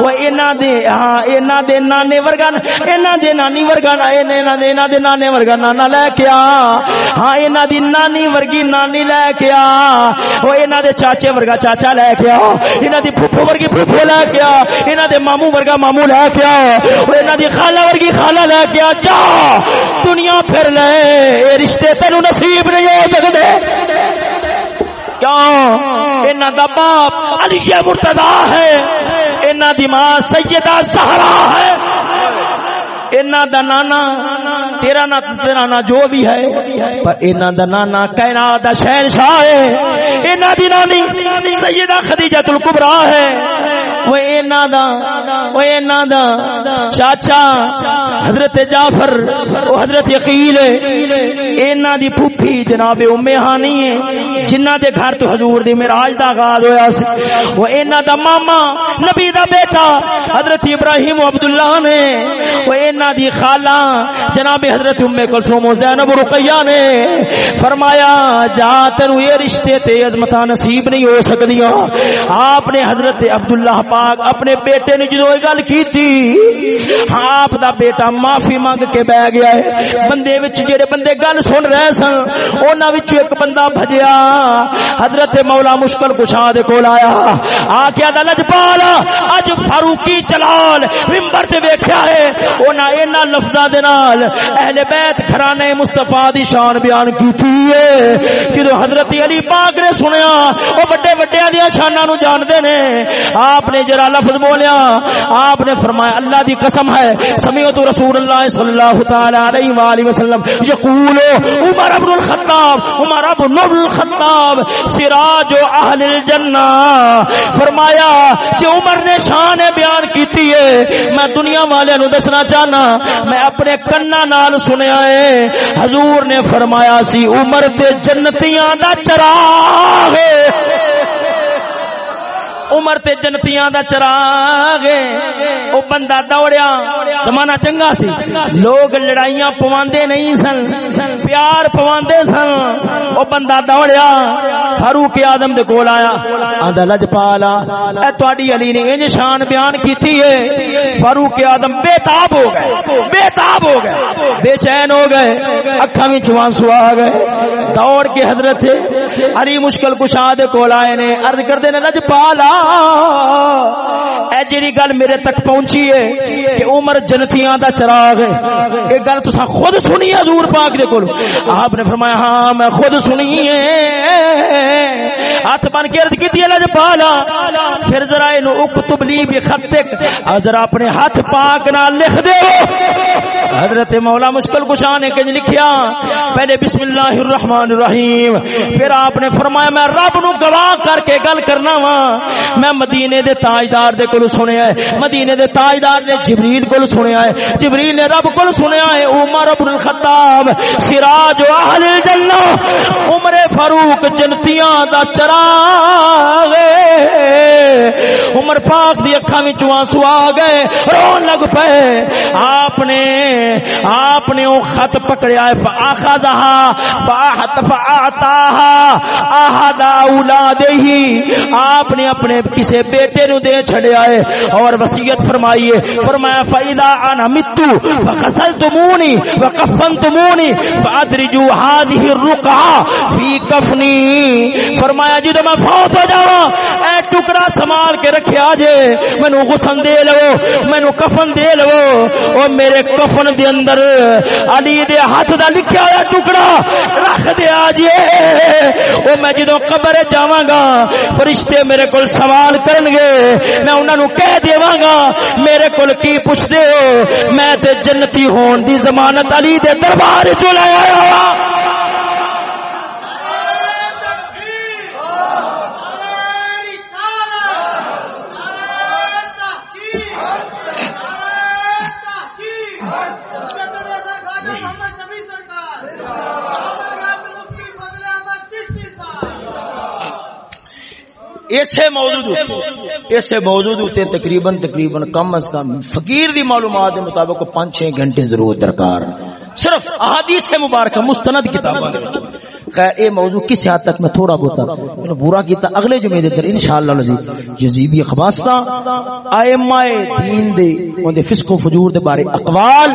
او انہاں دے ہاں انہاں دے نانے ورگا انہاں دے نانی ورگا انہاں دے انہاں دے نانے ورگا نانا لے کے آ۔ ہاں انہاں دی نانی ورگی نانی لے کے آ۔ او انہاں دے چاچے ورگا چاچا لے کے آ۔ انہاں دی پھپھو ورگی پھپھو لے کے آ۔ انہاں دے مامو ورگا مامو لے کے آ انہاں دی خالہ ورگی خالہ لے کے آ جا۔ دنیا پھر لے، اے رشتے تینو نصیب نہیں ہو سکدے۔ کیوں انہاں دا باپ علی مرتضی ہے انہاں دی ماں سیدہ زہرا ہے۔ انہاں دا نانا، تیرا نا تیرا نا جو بھی ہے، پر انہاں دا نانا کائنات دا شہنشاہ ہے۔ انہاں دی نانی سیدہ خدیجہ الکبریٰ ہے۔ وہ انہاں دا وہ انہاں دا چاچا حضرت جعفر وہ حضرت یقیل انہاں دی پھوپھی جناب ام ہانی ہے جنہاں دے گھر تو حضور دی معراج دا آغاز ہویا سی وہ انہاں دا ماما نبی دا بیٹا حضرت ابراہیم و عبداللہ نے وہ انہاں دی خالہ جناب حضرت ام کلثوم و زینب رقیہ نے فرمایا جا تینو یہ رشتے تے عظمتاں نصیب نہیں ہو سکدیاں آپ نے حضرت عبداللہ پاک اپنے بیٹے نے جدو گل کی ہاں آپ دا بیٹا معافی مانگ کے بہ گیا ہے۔ بندے وچ جڑے بندے گل سن رہے سن انہاں وچ ایک بندہ بھجیا، حضرت مولا مشکل کشا دے کول آیا۔ آ کیا دا لجپال، اج فاروقی جلال منبر تے ویکھیا ہے۔ انہاں انہاں لفظاں دے نال اہل بیت گھرانے مصطفی دی شان بیان کیتی ہے۔ جدو حضرت علی پاک نے سنیا، او بڑے بڑے دی شاناں نو جاندے نے۔ آپ نے نے جرا لفظ بولیا، آپ نے فرمایا اللہ دی قسم ہے سمیعت رسول اللہ صلی اللہ تعالی علیہ والہ وسلم، یقول عمر ابن الخطاب، عمر ابن الخطاب، سراج اہل الجنہ، فرمایا کہ عمر نے شان بیان کیتی ہے۔ میں دنیا والے نو دسنا چاہنا، میں اپنے کنا نال سنیا ہے۔ حضور نے فرمایا سی، عمر تے جنتیاں دا چراغ ہے۔ عمر تے جنتیاں دا چراغ او بندہ دوڑیا۔ زمانہ چنگا سی۔ لوگ لڑائیاں پواندے نہیں سن۔ پیار پواندے سن۔ او بندہ دوڑیا۔ فاروق اعظم دے کول آیا۔ آندا لجپالا اے تواڈی علی نے انج شان بیان کیتی ہے۔ فاروق اعظم بے تاب ہو گئے۔ بے تاب ہو گئے۔ بے چین ہو گئے۔ اکھاں وچ آنسو آ گئے۔ دوڑ کے حضرت علی مشکل کشا دے کول آئے نے۔ عرض کردے نے لجپالا اے جڑی گل میرے تک پہنچی ہے کہ عمر جنتیاں دا چراغ ہے۔ یہ گل تساں خود سنی ہے حضور پاک دے کول۔ آپ نے فرمایا ہاں میں خود سنی ہے۔ ہاتھ بن کے عرض کیتی ہے پالا پھر ذرا اینو اکتب لی بخطک ذرا اپنے ہاتھ پاک نال لکھ دے۔ حضرت مولا مشکل کشا نے کنج لکھیا۔ پہلے بسم اللہ الرحمن الرحیم۔ پھر آپ نے فرمایا، میں رب نو گواہ کر کے گل کرنا وا میں مدینے دے تاجدار دے کول سنیا ہے، مدینے دے تاجدار نے جبریل کول سنیا ہے، جبریل نے رب کول سنیا ہے، عمر بن الخطاب، سراج اہل الجنہ، عمر فاروق جنتیاں دا چراغ عمر پاک دی اکھاں وچ آنسو آ گئے، رون لگ پے آپ نے آپ نے وہ خط پکڑیا ہے فاخذها فاحت فاعطاها احد اولادہ آپ نے اپنے کسی بیٹے نو دے چھڑیا ہے اور وصیت فرمائی ہے فرمایا فاذا انا مت فغسلتموني وكفنتموني فادرجوا هذه الرقعه في كفني۔ فرمایا جب میں فوت ہو جاواں، اے ٹکڑا سما سنبھال کے رکھیا جے مینو غسل دے لو، مینو کفن دے لو۔ او میرے کفن دے اندر علی دے ہاتھ دا لکھیا ہوا ٹکڑا رکھ دیا جے او میں جدو قبر جاواں گا، فرشتے میرے کول سوال کرن گے، میں انہاں نو کہہ دیواں گا، میرے کول کی پوچھ دے ہو؟ میں تے جنتی ہون دی ضمانت علی دے دربار چ لایا ہوا اسے موجود اسے موضوع تقریباً تقریباً کم از کم۔ فقیر دی معلومات کے مطابق پانچ چھ گھنٹے ضرور درکار۔ صرف احادیث مبارکہ، مستند کتاباں خیر، اے موضوع کس حد تک میں تھوڑا بہت مطلب برا کیتا، اگلے جمعے دے اندر انشاءاللہ العزیز جزیبی خواصہ ائمہ دین دے، اون دے فسق و فجور دے بارے اقوال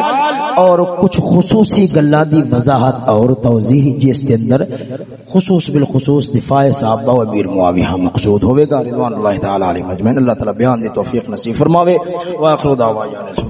اور کچھ خصوصی گلاں دی وضاحت اور توضیح جس دے اندر خصوص بالخصوص دفاع صحابہ و امیر معاویہ مقصود ہوے گا۔ رضوان اللہ تعالی علیہ مجمعین، اللہ تعالی بیان دی توفیق نصیب فرماوے۔ واخر دعوانا